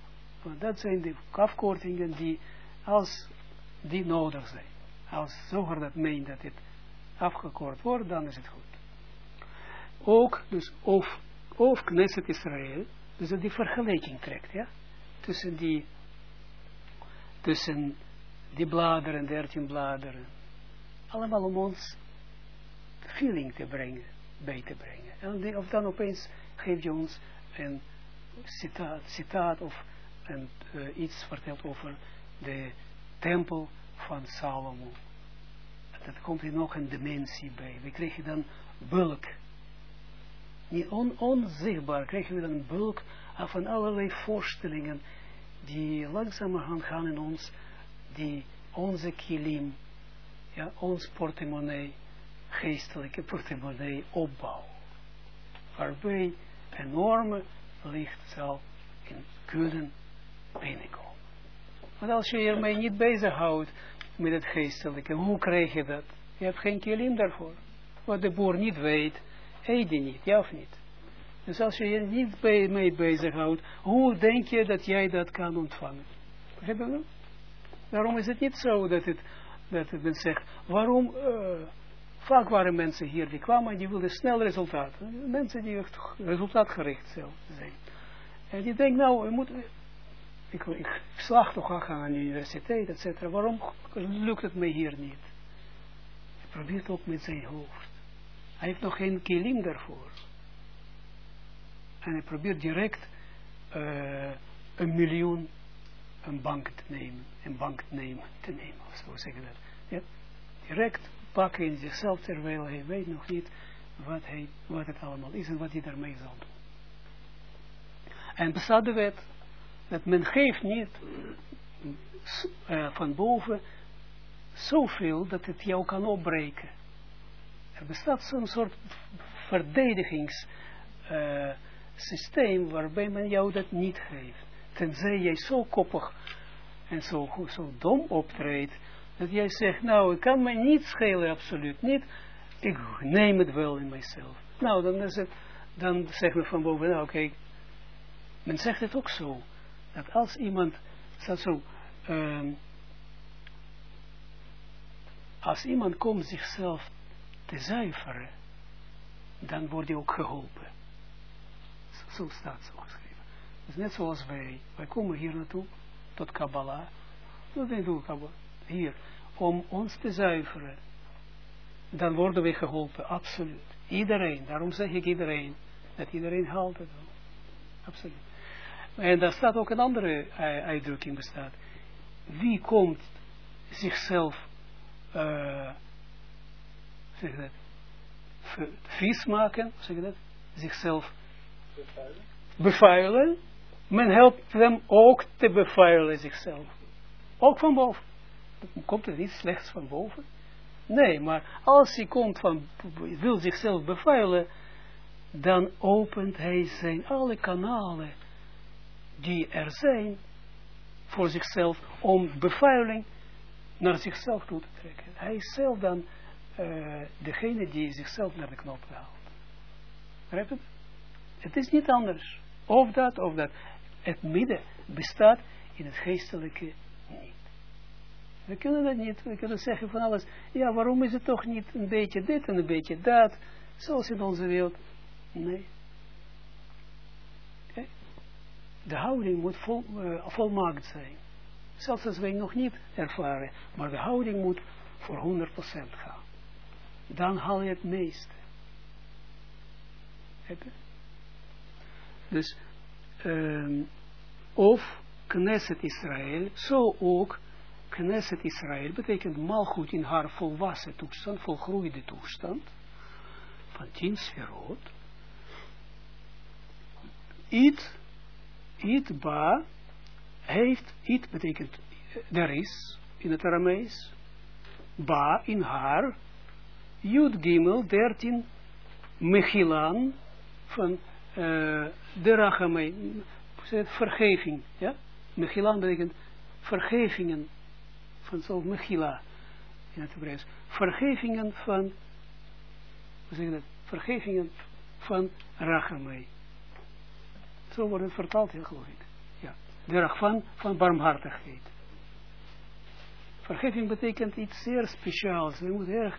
A: Want dat zijn de afkortingen die als die nodig zijn. Als zoger dat meent dat het afgekort wordt, dan is het goed. Ook, dus of of Knesset Israël, dus dat die vergelijking trekt, ja, tussen die, tussen die bladeren, dertien bladeren, allemaal om ons feeling te brengen, bij te brengen. En of dan opeens geeft je ons een citaat, citaat of een, uh, iets vertelt over de tempel van Salomo. Dat komt er nog een dimensie bij. We krijgen dan bulk niet on, onzichtbaar krijgen we dan een bulk van allerlei voorstellingen die langzamerhand gaan in ons, die onze kilim, ja, ons portemonnee, geestelijke portemonnee opbouwen. Waarbij enorme licht zal in kunnen binnenkomen. Want als je ermee niet bezighoudt met het geestelijke, hoe krijg je dat? Je hebt geen kilim daarvoor. Wat de boer niet weet, eet die niet, ja of niet? Dus als je je niet mee bezighoudt, hoe denk je dat jij dat kan ontvangen? Begrijp je Daarom is het niet zo dat het, dat men zegt, waarom, uh, vaak waren mensen hier die kwamen en die wilden snel resultaat. Mensen die echt resultaatgericht zijn. En die denken, nou, we moeten, ik, ik slag toch gaan aan de universiteit, et cetera. Waarom lukt het mij hier niet? Hij probeert ook met zijn hoofd. Hij heeft nog geen kilim daarvoor. En hij probeert direct uh, een miljoen een bank te nemen. Een bank te nemen, te nemen of zo zeggen dat. Ja, direct pakken in zichzelf terwijl hij weet nog niet wat, hij, wat het allemaal is en wat hij daarmee zal doen. En bestaat de wet dat men geeft niet uh, van boven zoveel dat het jou kan opbreken. Er bestaat zo'n soort verdedigingssysteem uh, waarbij men jou dat niet geeft. Tenzij jij zo koppig en zo, zo dom optreedt, dat jij zegt, nou, ik kan mij niet schelen, absoluut niet. Ik neem het wel in mijzelf. Nou, dan, is het, dan zegt men van boven, nou kijk, men zegt het ook zo, dat als iemand, dat zo, uh, als iemand komt zichzelf te zuiveren, dan word je ook geholpen. Zo staat zo geschreven. Dus net zoals wij, wij komen hier naartoe, tot Kabbalah, dat doen Kabbalah, hier, om ons te zuiveren. Dan worden we geholpen, absoluut. Iedereen, daarom zeg ik iedereen, dat iedereen haalt het wel. Absoluut. En daar staat ook een andere uitdrukking bestaat. Wie komt zichzelf, uh, zeg dat, vies maken, zeg dat, zichzelf bevuilen. bevuilen. Men helpt hem ook te bevuilen zichzelf. Ook van boven. Komt er niet slechts van boven? Nee, maar als hij komt van, wil zichzelf bevuilen, dan opent hij zijn alle kanalen die er zijn voor zichzelf om bevuiling naar zichzelf toe te trekken. Hij is zelf dan uh, degene die zichzelf naar de knop haalt. Begrijp het? Het is niet anders. Of dat, of dat. Het midden bestaat in het geestelijke niet. We kunnen dat niet. We kunnen zeggen van alles. Ja, waarom is het toch niet een beetje dit en een beetje dat? Zoals in onze wereld. Nee. De houding moet vol, uh, volmaakt zijn. Zelfs als wij nog niet ervaren. Maar de houding moet voor 100% gaan. Dan haal je het meeste. Dus, um, of Knesset Israël, zo ook Knesset Israël betekent malgoed in haar volwassen toestand, volgroeide toestand, van tien sferot. It, it ba, heeft, it betekent, er is, in het Aramees, ba, in haar, Jud Gimel, dertien, Mechilan, van uh, de vergeving, ja? Mechilan betekent vergevingen van zo'n Mechila in het Hebreeuws. Vergevingen van, hoe zeg je dat? Vergevingen van Rachamei. Zo wordt het vertaald, heel geloof ik. Ja. De rach van, barmhartigheid. Vergeving betekent iets zeer speciaals. We moeten erg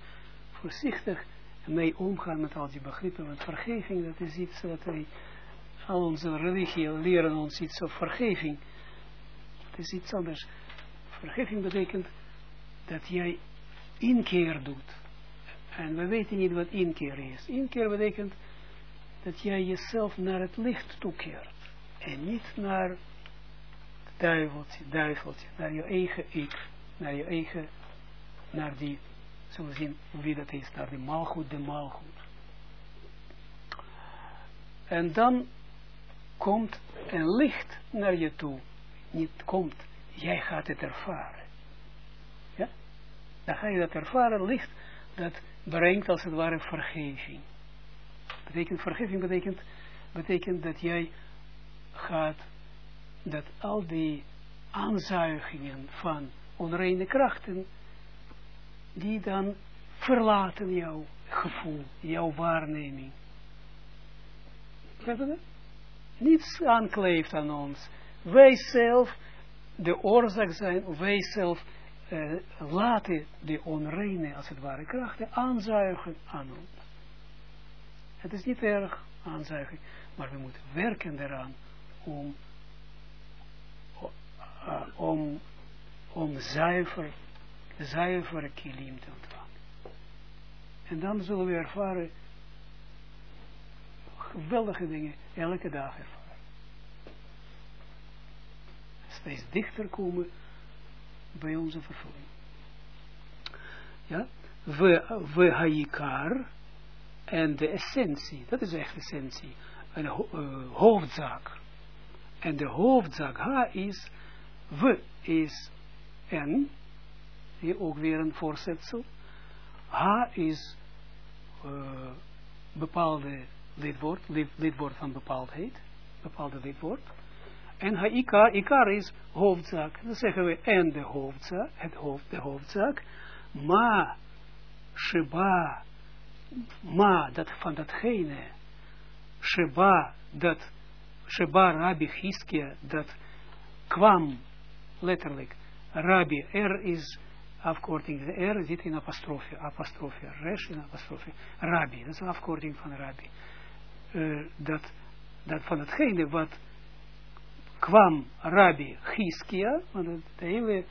A: voorzichtig mee omgaan met al die begrippen. Want vergeving, dat is iets wat wij, al onze religie leren ons iets over vergeving. Het is iets anders. Vergeving betekent dat jij inkeer doet. En we weten niet wat inkeer is. Inkeer betekent dat jij jezelf naar het licht toekeert. En niet naar het duiveltje, duiveltje, naar je eigen ik, naar je eigen, naar die, zullen we zien wie dat is, naar de maalgoed, de maalgoed. En dan komt een licht naar je toe. Niet komt, jij gaat het ervaren. Ja? Dan ga je dat ervaren, licht, dat brengt als het ware vergeving. Betekent, vergeving betekent, betekent dat jij gaat, dat al die aanzuigingen van onreine krachten, die dan verlaten jouw gevoel, jouw waarneming. Niets aankleeft aan ons. Wij zelf de oorzaak zijn, wij zelf uh, laten de onreine, als het ware, krachten aanzuigen aan ons. Het is niet erg aanzuigen, maar we moeten werken eraan om, uh, om, om zuiver, zuivere kilim te ontvangen. En dan zullen we ervaren geweldige dingen elke dag ervaren steeds dichter komen bij onze vervulling. Ja, we, we haikar en de essentie, dat is echt essentie, een uh, hoofdzaak. En de hoofdzaak ha is, we is en, hier ook weer een voorzetsel, ha is uh, bepaalde lidwoord, lid, lidwoord van bepaaldheid, bepaalde lidwoord, en ha-ikar, ikar is hoofdzaak. Dan zeggen we en de hoofdzaak, het hoofd, de hoofdzaak. Ma, sheba, ma, dat van datgene. Sheba, dat, sheba Rabbi Hiskia, dat kwam, letterlijk, Rabbi, er is afkorting, de R zit in apostrofie, apostrofie, resh in apostrofie, rabbi, dat is een afkorting van rabbi. Uh, dat, dat van hetgene wat kwam rabbi Giskia, want het hele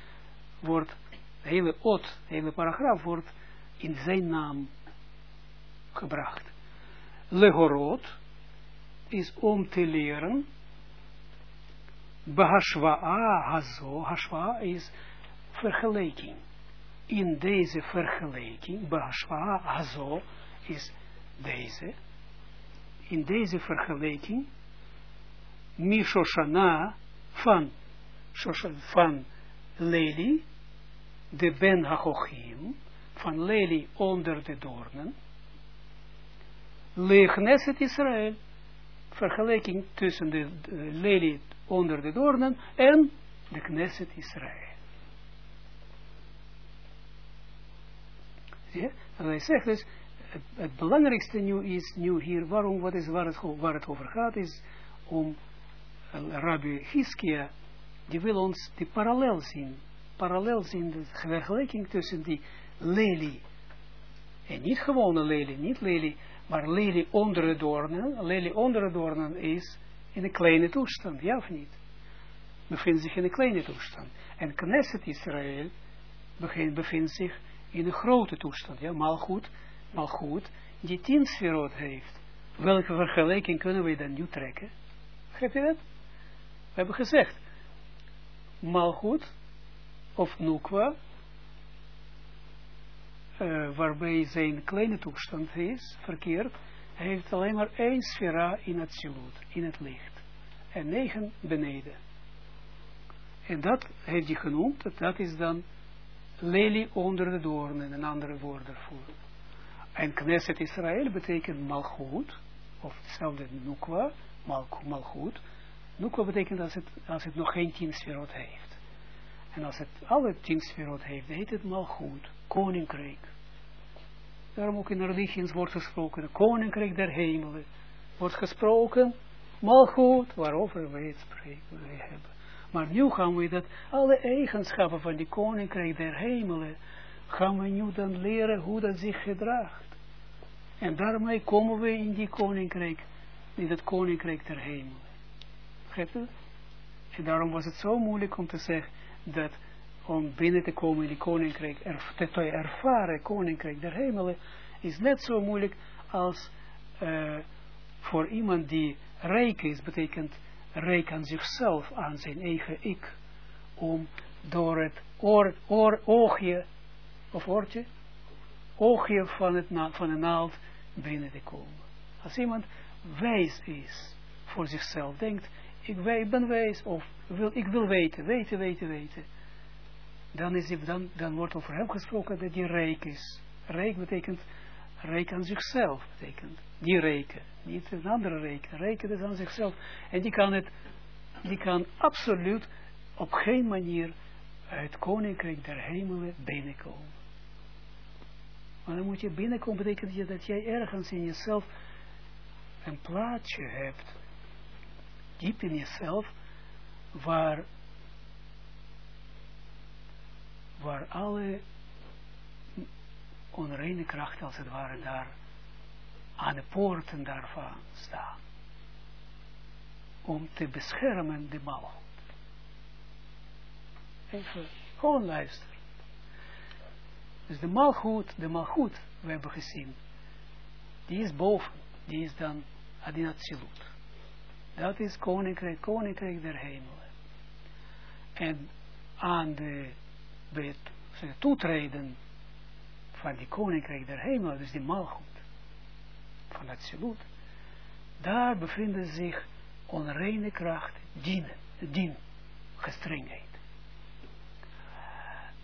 A: wordt, de hele ot, de hele paragraaf wordt in zijn naam gebracht. Legorot is om te leren, Bahashwa'a hazo, hashwa'a is vergelijking. In deze vergelijking, Bahashwa'a hazo is deze, in deze vergelijking, Mishoshana van, van Leli, de Ben Hachochim, van Leli onder de doornen, Leegneset Israël, vergelijking tussen de, Leli onder de doornen en de Knesset Israël. Ja, en hij zegt dus, het, belangrijkste nu is, nu hier, waarom, wat is, het, waar het over gaat, is om Rabbi Hiskia, die wil ons die parallel zien. Parallel zien, de vergelijking tussen die lelie. En niet gewone lelie, niet lelie, maar lelie onder de doornen. Lelie onder de doornen is in een kleine toestand, ja of niet? Bevindt zich in een kleine toestand. En Knesset Israël bevindt zich in een grote toestand. Ja, maar goed, maar goed, die tien sferot heeft. Welke vergelijking kunnen we dan nu trekken? Begrijp je dat? Hebben gezegd, Malchut of Nukwa, uh, waarbij zijn kleine toestand is, verkeerd, heeft alleen maar één sfera in het zilut, in het licht. En negen beneden. En dat heeft hij genoemd, dat, is dan lelie onder de doornen, een andere woord ervoor. En Knesset Israël betekent malchut, of hetzelfde nukwa, malchut. Nukwa betekent als het, als het nog geen tien heeft. En als het alle tien sferot heeft, heet het malchut, koninkrijk. Daarom ook in religies wordt gesproken, de koninkrijk der hemelen. Wordt gesproken, malchut, waarover we het spreken, hebben. Maar nu gaan we dat, alle eigenschappen van die koninkrijk der hemelen, gaan we nu dan leren hoe dat zich gedraagt. En daarmee komen we in die koninkrijk, in het koninkrijk der hemelen. En daarom was het zo moeilijk om te zeggen dat om binnen te komen in die koninkrijk, er, te ervaren koninkrijk der hemelen, is net zo moeilijk als uh, voor iemand die rijk is, betekent rijk aan zichzelf, aan zijn eigen ik, om door het oor, oor, oogje, of oortje, oogje van, het van de naald binnen te komen. Als iemand wijs is voor zichzelf, denkt, ik, ben wijs, of wil, ik wil weten, weten, weten, weten, dan, is hij, dan, dan wordt over hem gesproken dat hij rijk is. Rijk betekent, rijk aan zichzelf betekent. Die rijken, niet een andere rijken. Rijken is aan zichzelf. En die kan het, die kan absoluut op geen manier uit koninkrijk der hemelen binnenkomen. Maar dan moet je binnenkomen, betekent dat jij ergens in jezelf een plaatsje hebt, diep in jezelf, waar, waar alle onreine krachten als het ware daar aan de poorten daarvan staan. Om te beschermen de mal. Even gewoon luisteren. Dus de malgoed, de malgoed, we hebben gezien, die is boven, die is dan Adinatsilut. Dat is koninkrijk, koninkrijk der hemelen. En aan de, bij het toetreden van die koninkrijk der hemelen, dus die malgoed, van Atsilut, daar bevinden zich onreine krachten, dienen, dien, gestrengheid.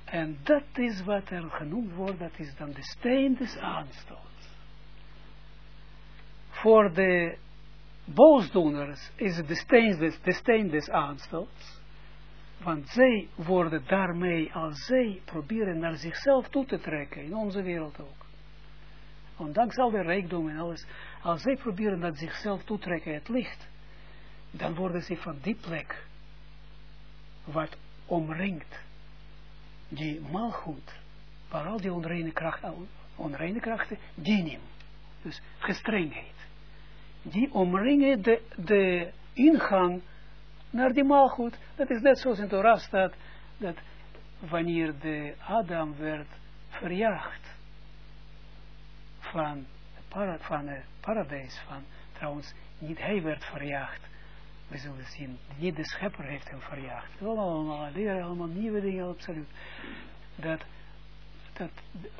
A: En dat is wat er genoemd wordt, dat is dan de steen des aanstoots. Voor de boosdoeners is de steen des, de. Want zij worden daarmee, als zij proberen naar zichzelf toe te trekken, in onze wereld ook. Ondanks al de rijkdom en alles, als zij proberen naar zichzelf toe te trekken, het licht, dan worden ze van die plek, wat omringt die malgoed, waar al die onreine krachten, onreine krachten, dienen. Dus gestrengheid. Die omringen de, de ingang naar die malgoed. Dat is net zoals in Torah staat, dat wanneer de Adam werd verjaagd van, het paradijs, van, trouwens, niet hij werd verjaagd, we zullen zien, niet de schepper heeft hem verjaagd. Allemaal leren, allemaal nieuwe dingen, absoluut. Dat, dat,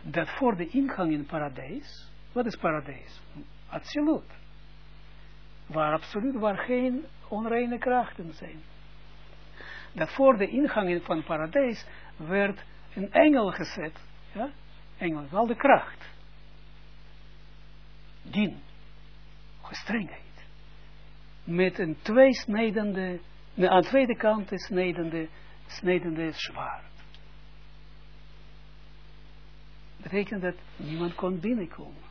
A: dat voor de ingang in paradijs, wat is paradijs? Absoluut. Waar absoluut, waar geen onreine krachten zijn. Dat voor de ingang van paradijs werd een engel gezet. Ja? Engel, wel de kracht. Dien. Gestrengheid met een tweesnijdende, aan de tweede kant is snedende, snedende zwaard. Betekent dat niemand kon binnenkomen.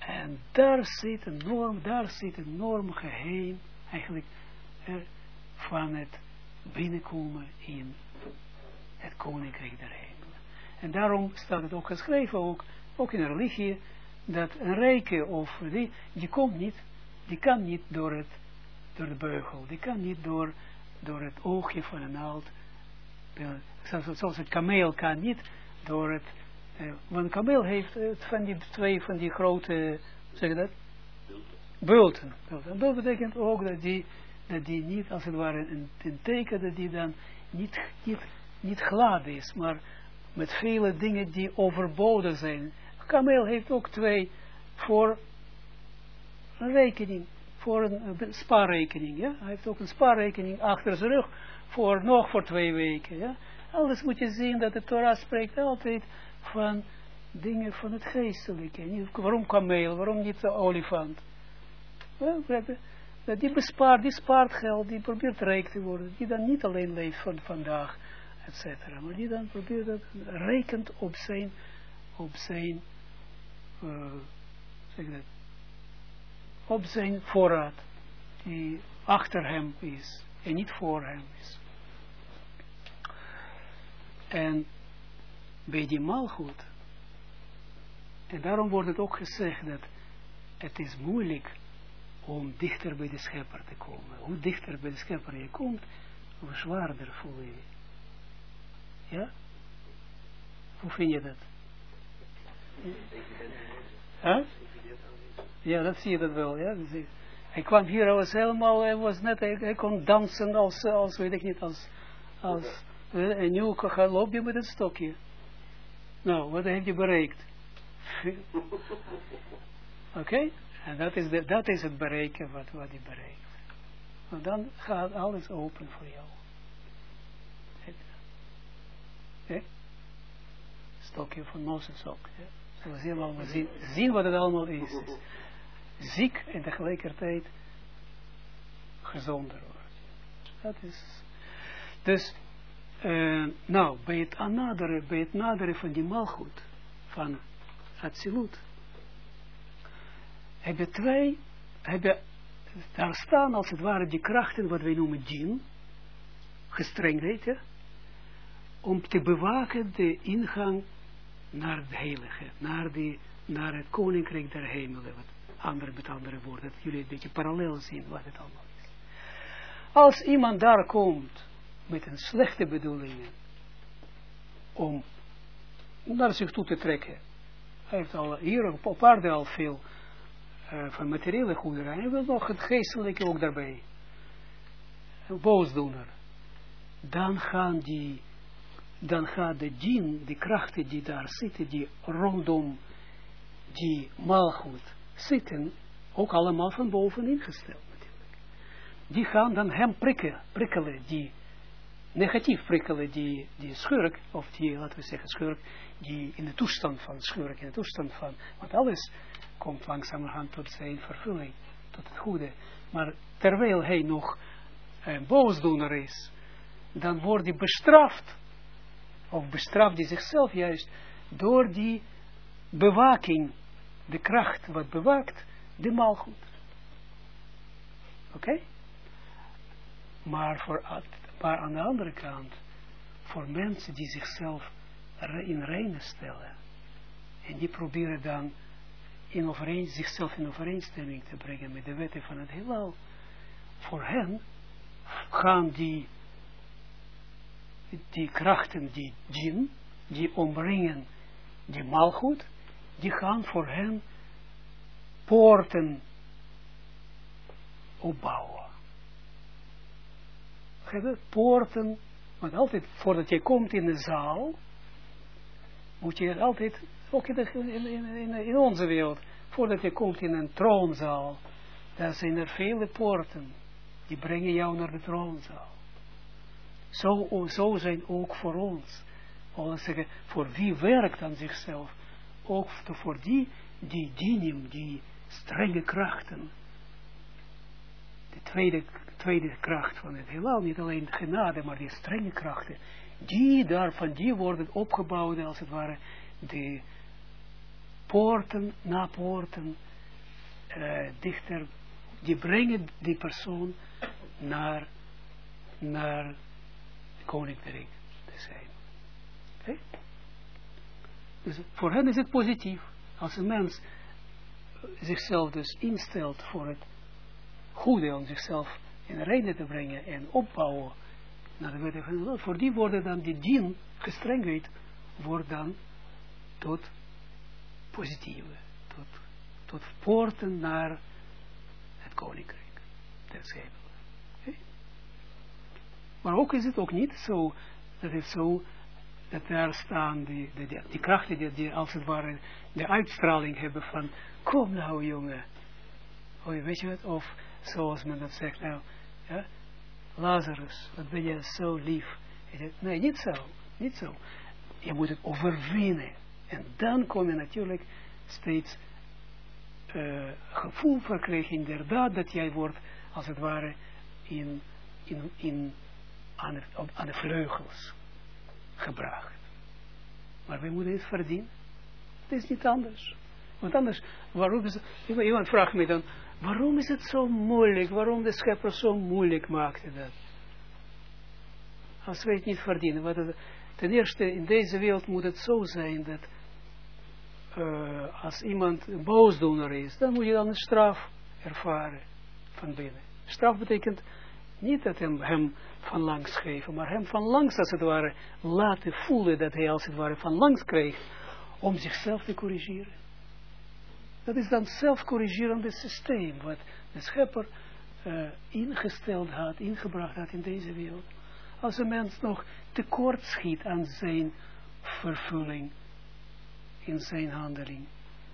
A: En daar zit een norm, daar zit een norm geheim, eigenlijk, van het binnenkomen in het koninkrijk der hemelen. En daarom staat het ook geschreven, ook, ook in de religie, dat een rijke of die, die komt niet die kan niet door, het, door de beugel, die kan niet door, door het oogje van een naald, zoals het kameel kan niet door het, want kameel heeft het van die twee van die grote, zeg je dat? Bulten. bulten. Dat betekent ook dat die, dat die niet, als het ware, een, teken dat die dan niet, niet, niet glad is, maar met vele dingen die overbodig zijn. Kameel heeft ook twee voor een rekening, voor een, spaarrekening, ja. Hij heeft ook een spaarrekening achter zijn rug, voor nog voor twee weken, ja. Alles moet je zien dat de Torah spreekt altijd van dingen van het geestelijke. Waarom kameel, waarom niet de olifant? Die bespaart, die spaart geld, die probeert rijk te worden, die dan niet alleen leeft van vandaag, et cetera, maar die dan probeert dat, rekent op zijn, op zijn, uh, zeg dat, op zijn voorraad, die achter hem is en niet voor hem is. En bij die maalgoed, en daarom wordt het ook gezegd dat het is moeilijk om dichter bij de schepper te komen. Hoe dichter bij de schepper je komt, hoe zwaarder voel je Ja? Hoe vind je dat? Ja, dat zie je dat wel, ja. Hij kwam hier, hij was helemaal, hij was net, hij, kon dansen als, als, weet ik niet, als, als, eh, en nu loop je met een stokje. Nou, wat heb je bereikt? (laughs) Oké? En dat is, de, dat is het bereiken wat, wat hij bereikt. Want dan gaat alles open voor jou. Oké? Stokje van Mozes ook. Ja. Zullen we helemaal zien, zien wat het allemaal is ziek en tegelijkertijd gezonder wordt. Dat is, dus, nou, bij het naderen, bij het van die malgoed, van Atsilut, heb je twee, heb je, daar staan als het ware die krachten, wat wij noemen djinn, gestrengheid, om te bewaken de ingang naar het heilige, naar, die, naar het koninkrijk der hemelen, wat andere, met andere woorden, dat jullie een beetje parallel zien wat het allemaal is. Als iemand daar komt met een slechte bedoelingen om naar zich toe te trekken, hij heeft al hier op aarde al veel uh, van materiële goederen, hij wil nog het geestelijke ook daarbij. Een boosdoener. Dan gaan die, dan gaat de dien, die krachten die daar zitten, die rondom die maalgoed, zitten ook allemaal van boven ingesteld natuurlijk. Die gaan dan hem prikken, prikkelen, die negatief prikkelen, die, die schurk, of die, laten we zeggen schurk, die in de toestand van schurk, in de toestand van, want alles komt langzamerhand tot zijn vervulling, tot het goede. Maar terwijl hij nog een boosdoener is, dan wordt hij bestraft, of bestraft hij zichzelf juist, door die bewaking de kracht wat bewaakt, de maalgoed. Oké? Maar, voor, maar aan de andere kant, voor mensen die zichzelf in reine stellen. En die proberen dan in overeen, zichzelf in overeenstemming te brengen met de wetten van het heelal. Voor hen gaan die, die krachten, die djinn, die omringen die malgoed, die gaan voor hen poorten opbouwen. Poorten, want altijd voordat je komt in de zaal, moet je altijd, ook in, in, in, in onze wereld, voordat je komt in een troonzaal, daar zijn er vele poorten, die brengen jou naar de troonzaal. Zo, zo zijn ook voor ons, zeggen, voor wie werkt aan zichzelf, ook voor die, die dienen, die strenge krachten, de tweede, tweede kracht van het heelal, niet alleen genade, maar die strenge krachten, die daarvan, die worden opgebouwd, als het ware, de poorten, na poorten, uh, dichter, die brengen die persoon naar, naar koninkrijk te zijn. Okay? Dus voor hen is het positief. Als een mens zichzelf dus instelt voor het goede om zichzelf in reden te brengen en opbouwen. Naar de wet van voor die worden dan die dien, gestrengheid, wordt dan tot positieve, tot, tot poorten naar het koninkrijk. Des hemels. Maar ook is het ook niet zo, dat het zo, dat daar staan die, die, die krachten die, die als het ware de uitstraling hebben van, kom nou jongen, oh, weet je wat, of zoals men dat zegt, nou, Lazarus, wat ben je zo lief. Nee, niet zo, niet zo. Je moet het overwinnen. En dan kom je natuurlijk steeds uh, gevoel verkrijgen inderdaad dat jij wordt, als het ware, in, in, in, aan, de, aan de vleugels gebracht. Maar we moeten het verdienen. Het is niet anders. Want anders, waarom is iemand vraagt me dan, waarom is het zo moeilijk, waarom de schepper zo moeilijk maakte dat? Als wij het niet verdienen. Wat het, ten eerste, in deze wereld moet het zo zijn dat uh, als iemand een boosdoener is, dan moet je dan een straf ervaren van binnen. Straf betekent niet dat hem, hem van langs geven, maar hem van langs als het ware laten voelen dat hij als het ware van langs kreeg om zichzelf te corrigeren. Dat is dan zelfcorrigerende systeem, wat de schepper uh, ingesteld had, ingebracht had in deze wereld. Als een mens nog tekort schiet aan zijn vervulling, in zijn handeling,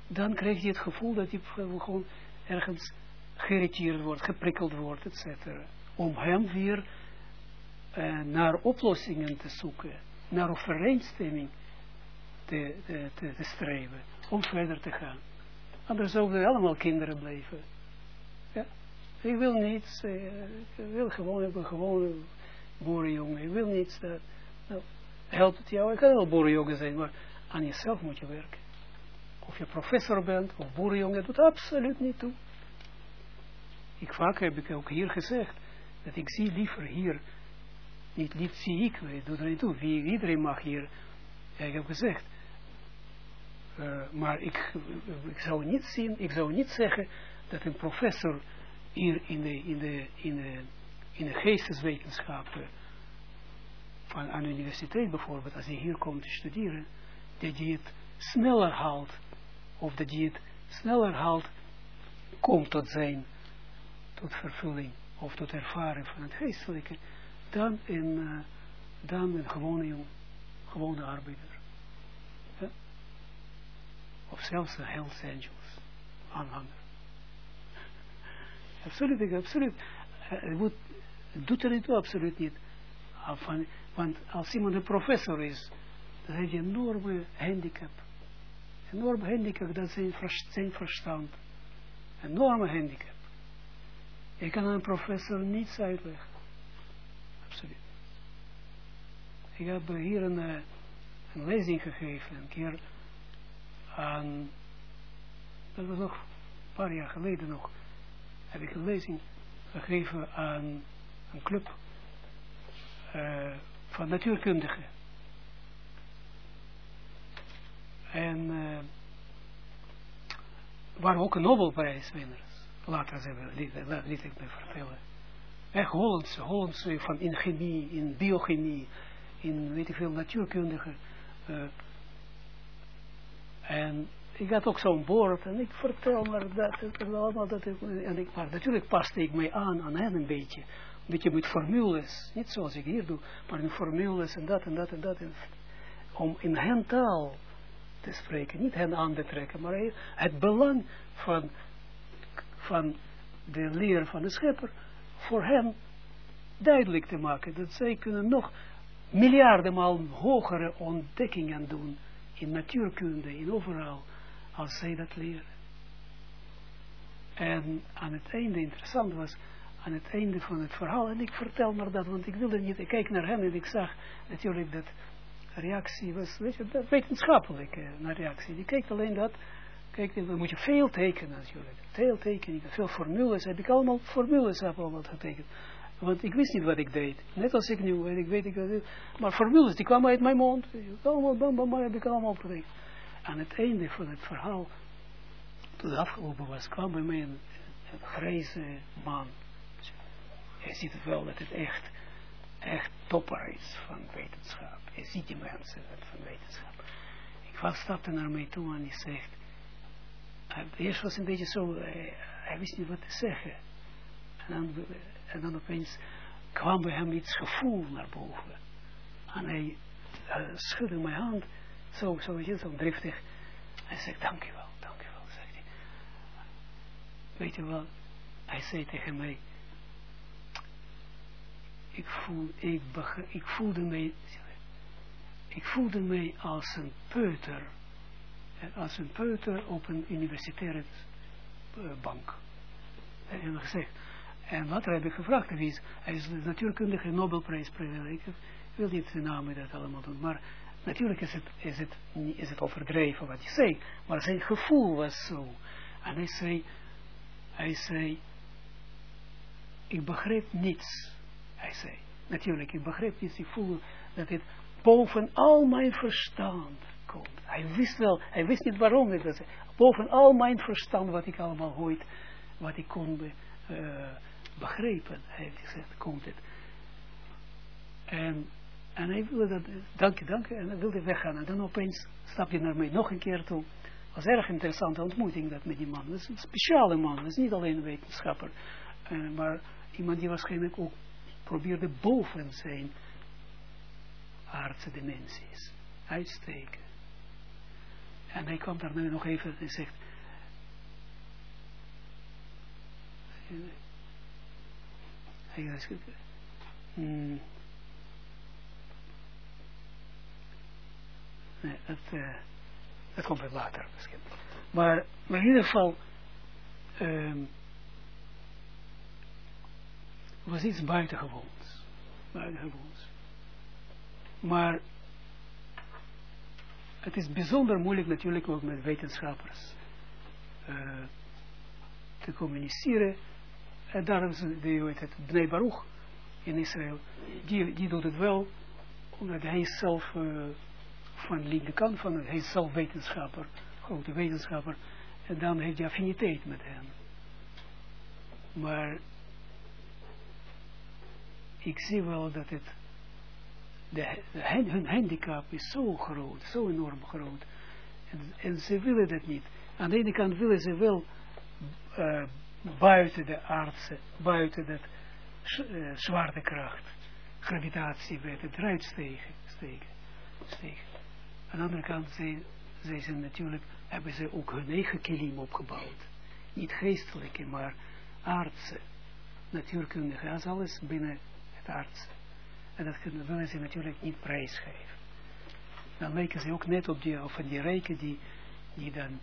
A: dan krijgt hij het gevoel dat hij gewoon ergens geïrriteerd wordt, geprikkeld wordt, etc. Om hem weer uh, naar oplossingen te zoeken, naar overeenstemming te, te streven, om verder te gaan. Anders zouden we allemaal kinderen blijven. Ja? Ik wil niets, uh, ik wil gewoon, ik ben gewoon boerenjongen, ik wil niets. Dat, nou, helpt het jou? Ik kan wel boerenjongen zijn, maar aan jezelf moet je werken. Of je professor bent, of boerenjongen, doet absoluut niet toe. Ik vaak heb ik ook hier gezegd, dat ik zie liever hier, niet lief zie ik, doet er niet toe, wie, iedereen mag hier, ik heb gezegd, uh, maar ik, ik zou niet zien, ik zou niet zeggen dat een professor hier in de, in de, in de, in de geesteswetenschappen van de universiteit bijvoorbeeld, als hij hier komt te studeren, dat hij het sneller haalt, of dat hij het sneller haalt, komt tot zijn, tot vervulling, of tot ervaren van het geestelijke, dan een, uh, dan een gewone jongen, gewone arbeider. Of zelfs de Hells Angels aanhanger. Absoluut, absoluut. Het, eh, het doet er niet toe, absoluut niet. Van, want als iemand een professor is, dan heeft hij een enorme handicap. Een enorme handicap, dat is zijn verstand. Een enorme handicap. Je kan een professor niets uitleggen. Absoluut. Ik heb hier een, eh, een lezing gegeven, een keer aan, dat was nog een paar jaar geleden nog, heb ik een lezing gegeven aan een club uh, van natuurkundigen. En uh, waren ook een Nobelprijswinnaars. Later we, liet, ik me vertellen. Echt Hollandse, Hollandse van in chemie, in biochemie, in weet ik veel natuurkundige. Uh, en ik had ook zo'n woord en ik vertel maar dat, allemaal dat en ik, maar natuurlijk paste ik mij aan aan hen een beetje. Een beetje met formules, niet zoals ik hier doe, maar in formules en dat en dat en dat. En, om in hen taal te spreken, niet hen aan te trekken, maar het belang van, van de leer van de schepper voor hen duidelijk te maken. Dat zij kunnen nog miljardenmaal hogere ontdekkingen doen in natuurkunde, in overal, als zij dat leren. En aan het einde, interessant was, aan het einde van het verhaal, en ik vertel maar dat, want ik wilde niet, ik kijk naar hen en ik zag natuurlijk dat reactie was, weet je, wetenschappelijk, uh, naar reactie. Die kijkt alleen dat, kijk, dan moet je veel tekenen natuurlijk, veel tekeningen, veel formules, heb ik allemaal formules heb allemaal getekend. Want ik wist niet wat ik deed. Net als ik nu, weet ik, weet ik, maar formules, die kwamen uit mijn mond. Allemaal, bam, bam, bam, heb ik allemaal opgetekend. Aan het einde van het verhaal, toen het afgelopen was, kwam bij mij een, een grijze man. Je ziet het wel dat het echt, echt topper is van wetenschap. Je ziet die mensen van wetenschap. Ik was, stapte naar mij toe en die zegt, eerst was een beetje zo, hij, hij wist niet wat te zeggen. En dan, en dan opeens kwam bij hem iets gevoel naar boven. En hij uh, schudde mijn hand, zo, zo, zo, driftig. Hij zegt, dankjewel, dankjewel, zegt hij. Weet je wel, hij zei tegen mij, ik, voel, ik, ik voelde mij, ik voelde mij als een peuter, als een peuter op een universitaire uh, bank. En hij gezegd, en later heb ik gevraagd, wie is, hij is natuurkundige Nobelprijspremier. Ik wil niet de namen dat allemaal doen, maar natuurlijk is het, is, het, is het overdreven wat je zei, maar zijn gevoel was zo. En hij zei, hij zei, ik begreep niets. Hij zei, natuurlijk, ik begreep niets, ik voelde dat het boven al mijn verstand komt. Hij wist wel, hij wist niet waarom dat zei. Boven al mijn verstand, wat ik allemaal ooit, wat ik kon uh, begrepen, heeft gezegd, komt het. En, en hij wilde dat, dank je, dank je, en hij wilde weggaan. En dan opeens stap je naar mij nog een keer toe. Was erg interessante ontmoeting dat met die man. Dat is een speciale man, dat is niet alleen een wetenschapper. Uh, maar iemand die waarschijnlijk ook probeerde boven zijn aardse dimensies uitsteken. En hij kwam daar nu nog even en hij zegt, hmm, nee, dat, uh, dat komt weer later misschien. Maar, in ieder geval, um, was iets buitengewoons. Buitengewoons. Maar het is bijzonder moeilijk natuurlijk ook met wetenschappers uh, te communiceren. En daarom is die, het, Baruch in Israël, die, die doet het wel, omdat hij zelf uh, van de linker kant van hij is zelf wetenschapper, grote wetenschapper, en dan heeft hij affiniteit met hem. Maar ik zie wel dat het, de, de, hun handicap is zo groot, zo enorm groot. En, en, ze willen dat niet. Aan de ene kant willen ze wel uh, buiten de aardse, buiten dat uh, zwaartekracht, gravitatiewet, eruit steken, steken, steken. Aan de andere kant zijn ze natuurlijk, hebben ze ook hun eigen kilim opgebouwd. Niet geestelijke, maar aardse, natuurkundige, als alles binnen arts. En dat willen ze natuurlijk niet prijsgeven. Dan lijken ze ook net op die, of die rijken die, die dan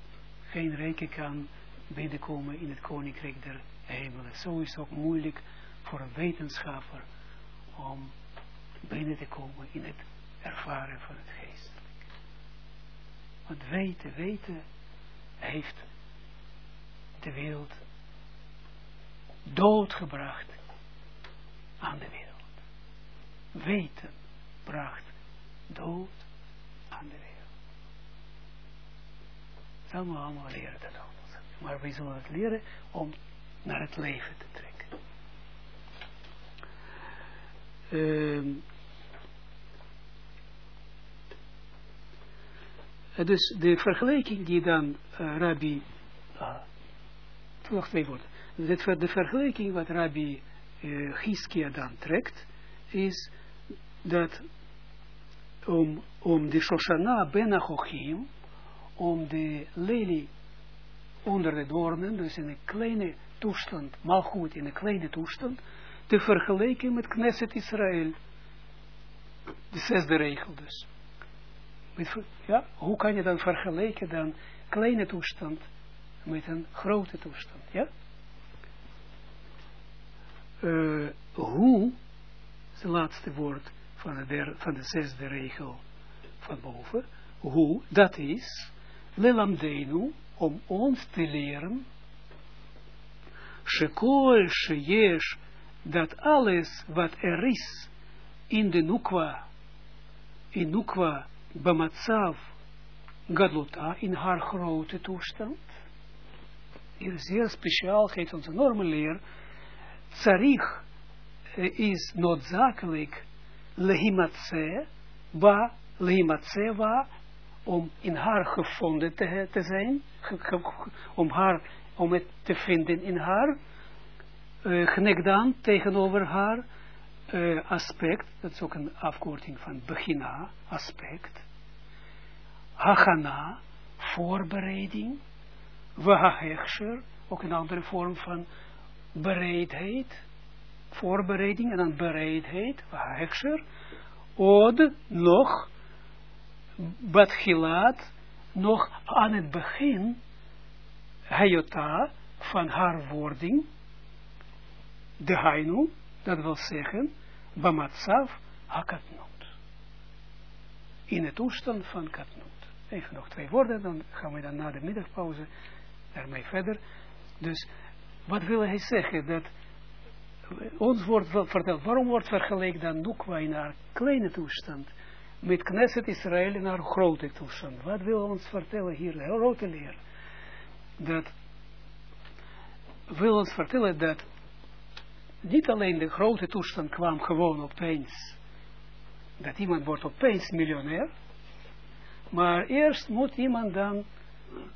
A: geen rijken kan binnenkomen in het koninkrijk der hemelen. Zo is het ook moeilijk voor een wetenschapper om binnen te komen in het ervaren van het geestelijk. Want weten, weten heeft de wereld doodgebracht aan de wereld weten. bracht dood aan de wereld. Moeten we allemaal leren dat allemaal. Maar we zullen het leren om naar het leven te trekken. Dus de vergelijking die dan uh, Rabbi, uh, nog twee woorden, de, de vergelijking wat Rabbi uh, Giskia dan trekt, is dat om, om de Shoshana ben Achochim, om de lelie onder de doornen, dus in een kleine toestand, maar goed in een kleine toestand, te vergelijken met Knesset Israël. De zesde regel dus. ja, hoe kan je dan vergelijken dan kleine toestand met een grote toestand, ja? Uh, hoe, het laatste woord van de, van de zesde regel van boven, hoe, dat is, lelamdenu, om ons te leren, shekol sheyesh, dat alles wat er is in de nukwa, in nukwa bamatsav gadlota, in haar grote toestand, hier zeer speciaal geeft ons enorme leer, tsarich is noodzakelijk lehimatse, wa, lehimatse wa, om in haar gevonden te, zijn, om, haar, om het te vinden in haar, uh, tegenover haar uh, aspect, dat is ook een afkorting van begina, aspect, hachana, voorbereiding, wahahechsher, ook een andere vorm van bereidheid, voorbereiding en dan bereidheid, wahahechsher, od nog, Batchilaat, nog aan het begin, Hayota, van haar wording, de Hainu, dat wil zeggen, Bamatsav Hakatnut. In het toestand van Katnut. Even nog twee woorden, dan gaan we dan na de middagpauze daarmee verder. Dus, wat wil hij zeggen? Dat ons wordt verteld, waarom wordt vergeleken dan Nukwa in haar kleine toestand? Met Knesset Israël naar grote toestand. Wat wil ons vertellen hier, de grote leer? Dat wil ons vertellen dat niet alleen de grote toestand kwam gewoon opeens, dat iemand wordt opeens miljonair, maar eerst moet iemand dan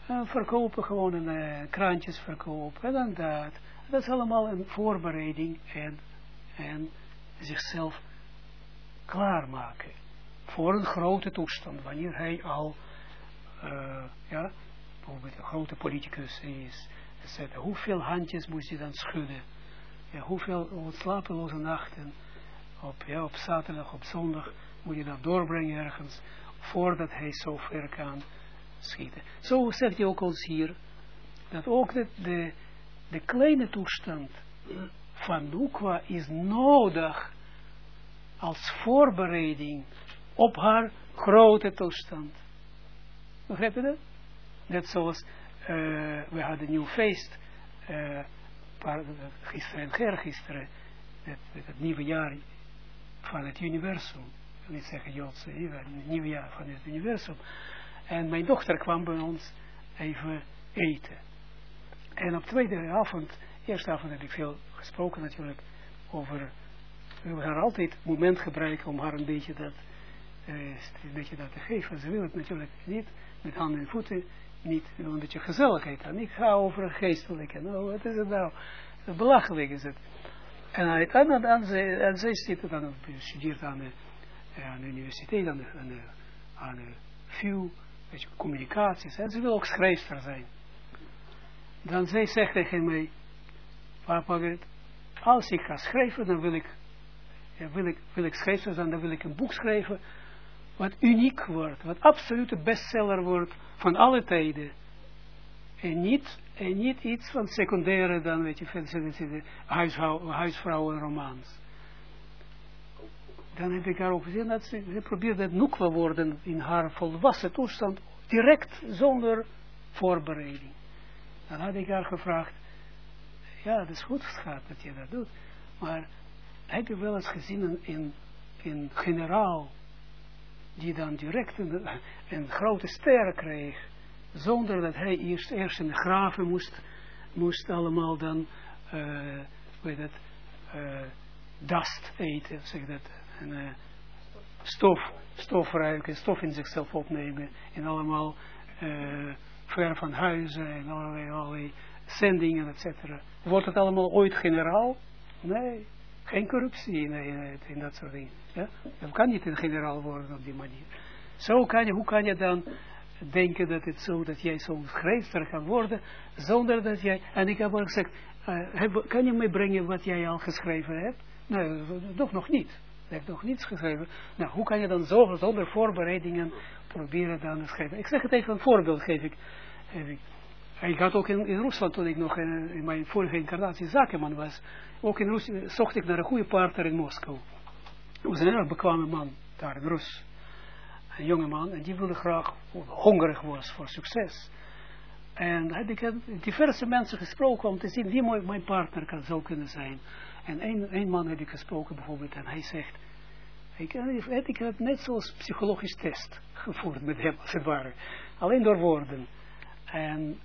A: uh, verkopen, gewoon een uh, krantjes verkopen, en dan dat. Dat is allemaal een voorbereiding en, en zichzelf klaarmaken voor een grote toestand, wanneer hij al, uh, ja, bijvoorbeeld een grote politicus is. Hoeveel handjes moest hij dan schudden? Ja, hoeveel slapeloze nachten op, ja, op zaterdag, op zondag moet je dat doorbrengen ergens, voordat hij zo ver kan schieten. Zo zegt hij ook ons hier, dat ook de, de, de kleine toestand van Nukwa is nodig als voorbereiding op haar grote toestand. Begrijp je dat? Net zoals uh, we hadden een nieuw feest, uh, gisteren en eergisteren, het, het, nieuwe jaar van het universum. Ik wil niet zeggen Joodse, het nieuwe jaar van het universum. En mijn dochter kwam bij ons even eten. En op tweede avond, eerste avond heb ik veel gesproken natuurlijk over, we gaan altijd moment gebruiken om haar een beetje dat een beetje dat te geven. Ze wil het natuurlijk niet met handen en voeten, niet een beetje gezelligheid aan. Ik ga over geestelijke. Nou, wat is het nou? Belachelijk is het. En hij dan, dan, zij, en zij zit studeert aan de, aan de universiteit, aan de, aan de, aan de VU, beetje communicaties. En ze wil ook schrijfster zijn. Dan zij zegt tegen mij, papa, als ik ga schrijven, dan wil ik, ja, wil ik, wil ik schrijfster zijn, dan wil ik een boek schrijven wat uniek wordt, wat absolute bestseller wordt van alle tijden. En niet, en niet iets van secundaire dan, weet je, huisvrouwenromans. Dan heb ik haar ook gezien dat ze, ze probeert dat worden in haar volwassen toestand, direct, zonder voorbereiding. Dan had ik haar gevraagd, ja, het is goed schat dat je dat doet, maar heb je wel eens gezien in een generaal, die dan direct een, een grote ster kreeg, zonder dat hij eerst, eerst in de graven moest, moest allemaal dan, uh, weet het, uh, dast eten, zeg dat, en, uh, stof, stof ruiken, stof in zichzelf opnemen, en allemaal ver van huizen, en allerlei, allerlei zendingen, etc. Wordt het allemaal ooit generaal? Nee, geen corruptie in, in, dat soort dingen. Ja? Je kan niet een generaal worden op die manier. Zo kan je, hoe kan je dan denken dat het zo, dat jij zo'n schrijfster kan worden, zonder dat jij, en ik heb al gezegd, heb, kan je meebrengen wat jij al geschreven hebt? Nee, nog, nog niet. Je hebt nog niets geschreven. Nou, hoe kan je dan zo, zonder voorbereidingen proberen dan te schrijven? Ik zeg het even, een voorbeeld geef ik. Ik. Ik had ook in, in Rusland, toen ik nog in, in mijn vorige incarnatie zakenman was, ook in Rusland zocht ik naar een goede partner in Moskou. Er was een erg bekwame man daar in Rus. Een jonge man, en die wilde graag, hongerig was voor succes. En heb ik diverse mensen gesproken om te zien wie mijn partner kan, zou kunnen zijn. En een man heb ik gesproken bijvoorbeeld, en hij zegt, ik, ik heb net zoals psychologisch test gevoerd met hem, als het ware. Alleen door woorden. En,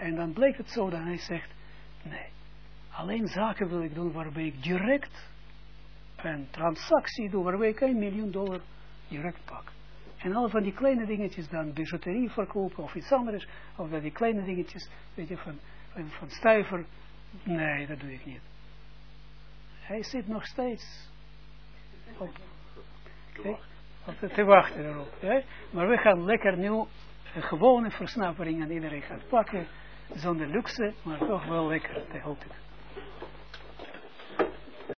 A: en dan bleek het zo dat hij zegt, nee, alleen zaken wil ik doen waarbij ik direct een transactie doe, waarbij ik een miljoen dollar direct pak. En al van die kleine dingetjes dan bijouterie verkopen of iets anders, of dat die kleine dingetjes, weet je, van, van, van stuiver, nee, dat doe ik niet. Hij zit nog steeds op, okay, te wachten erop. Maar we gaan lekker nu een gewone versnappering aan iedereen gaan pakken, zonder luxe, maar toch wel lekker, hoop ik.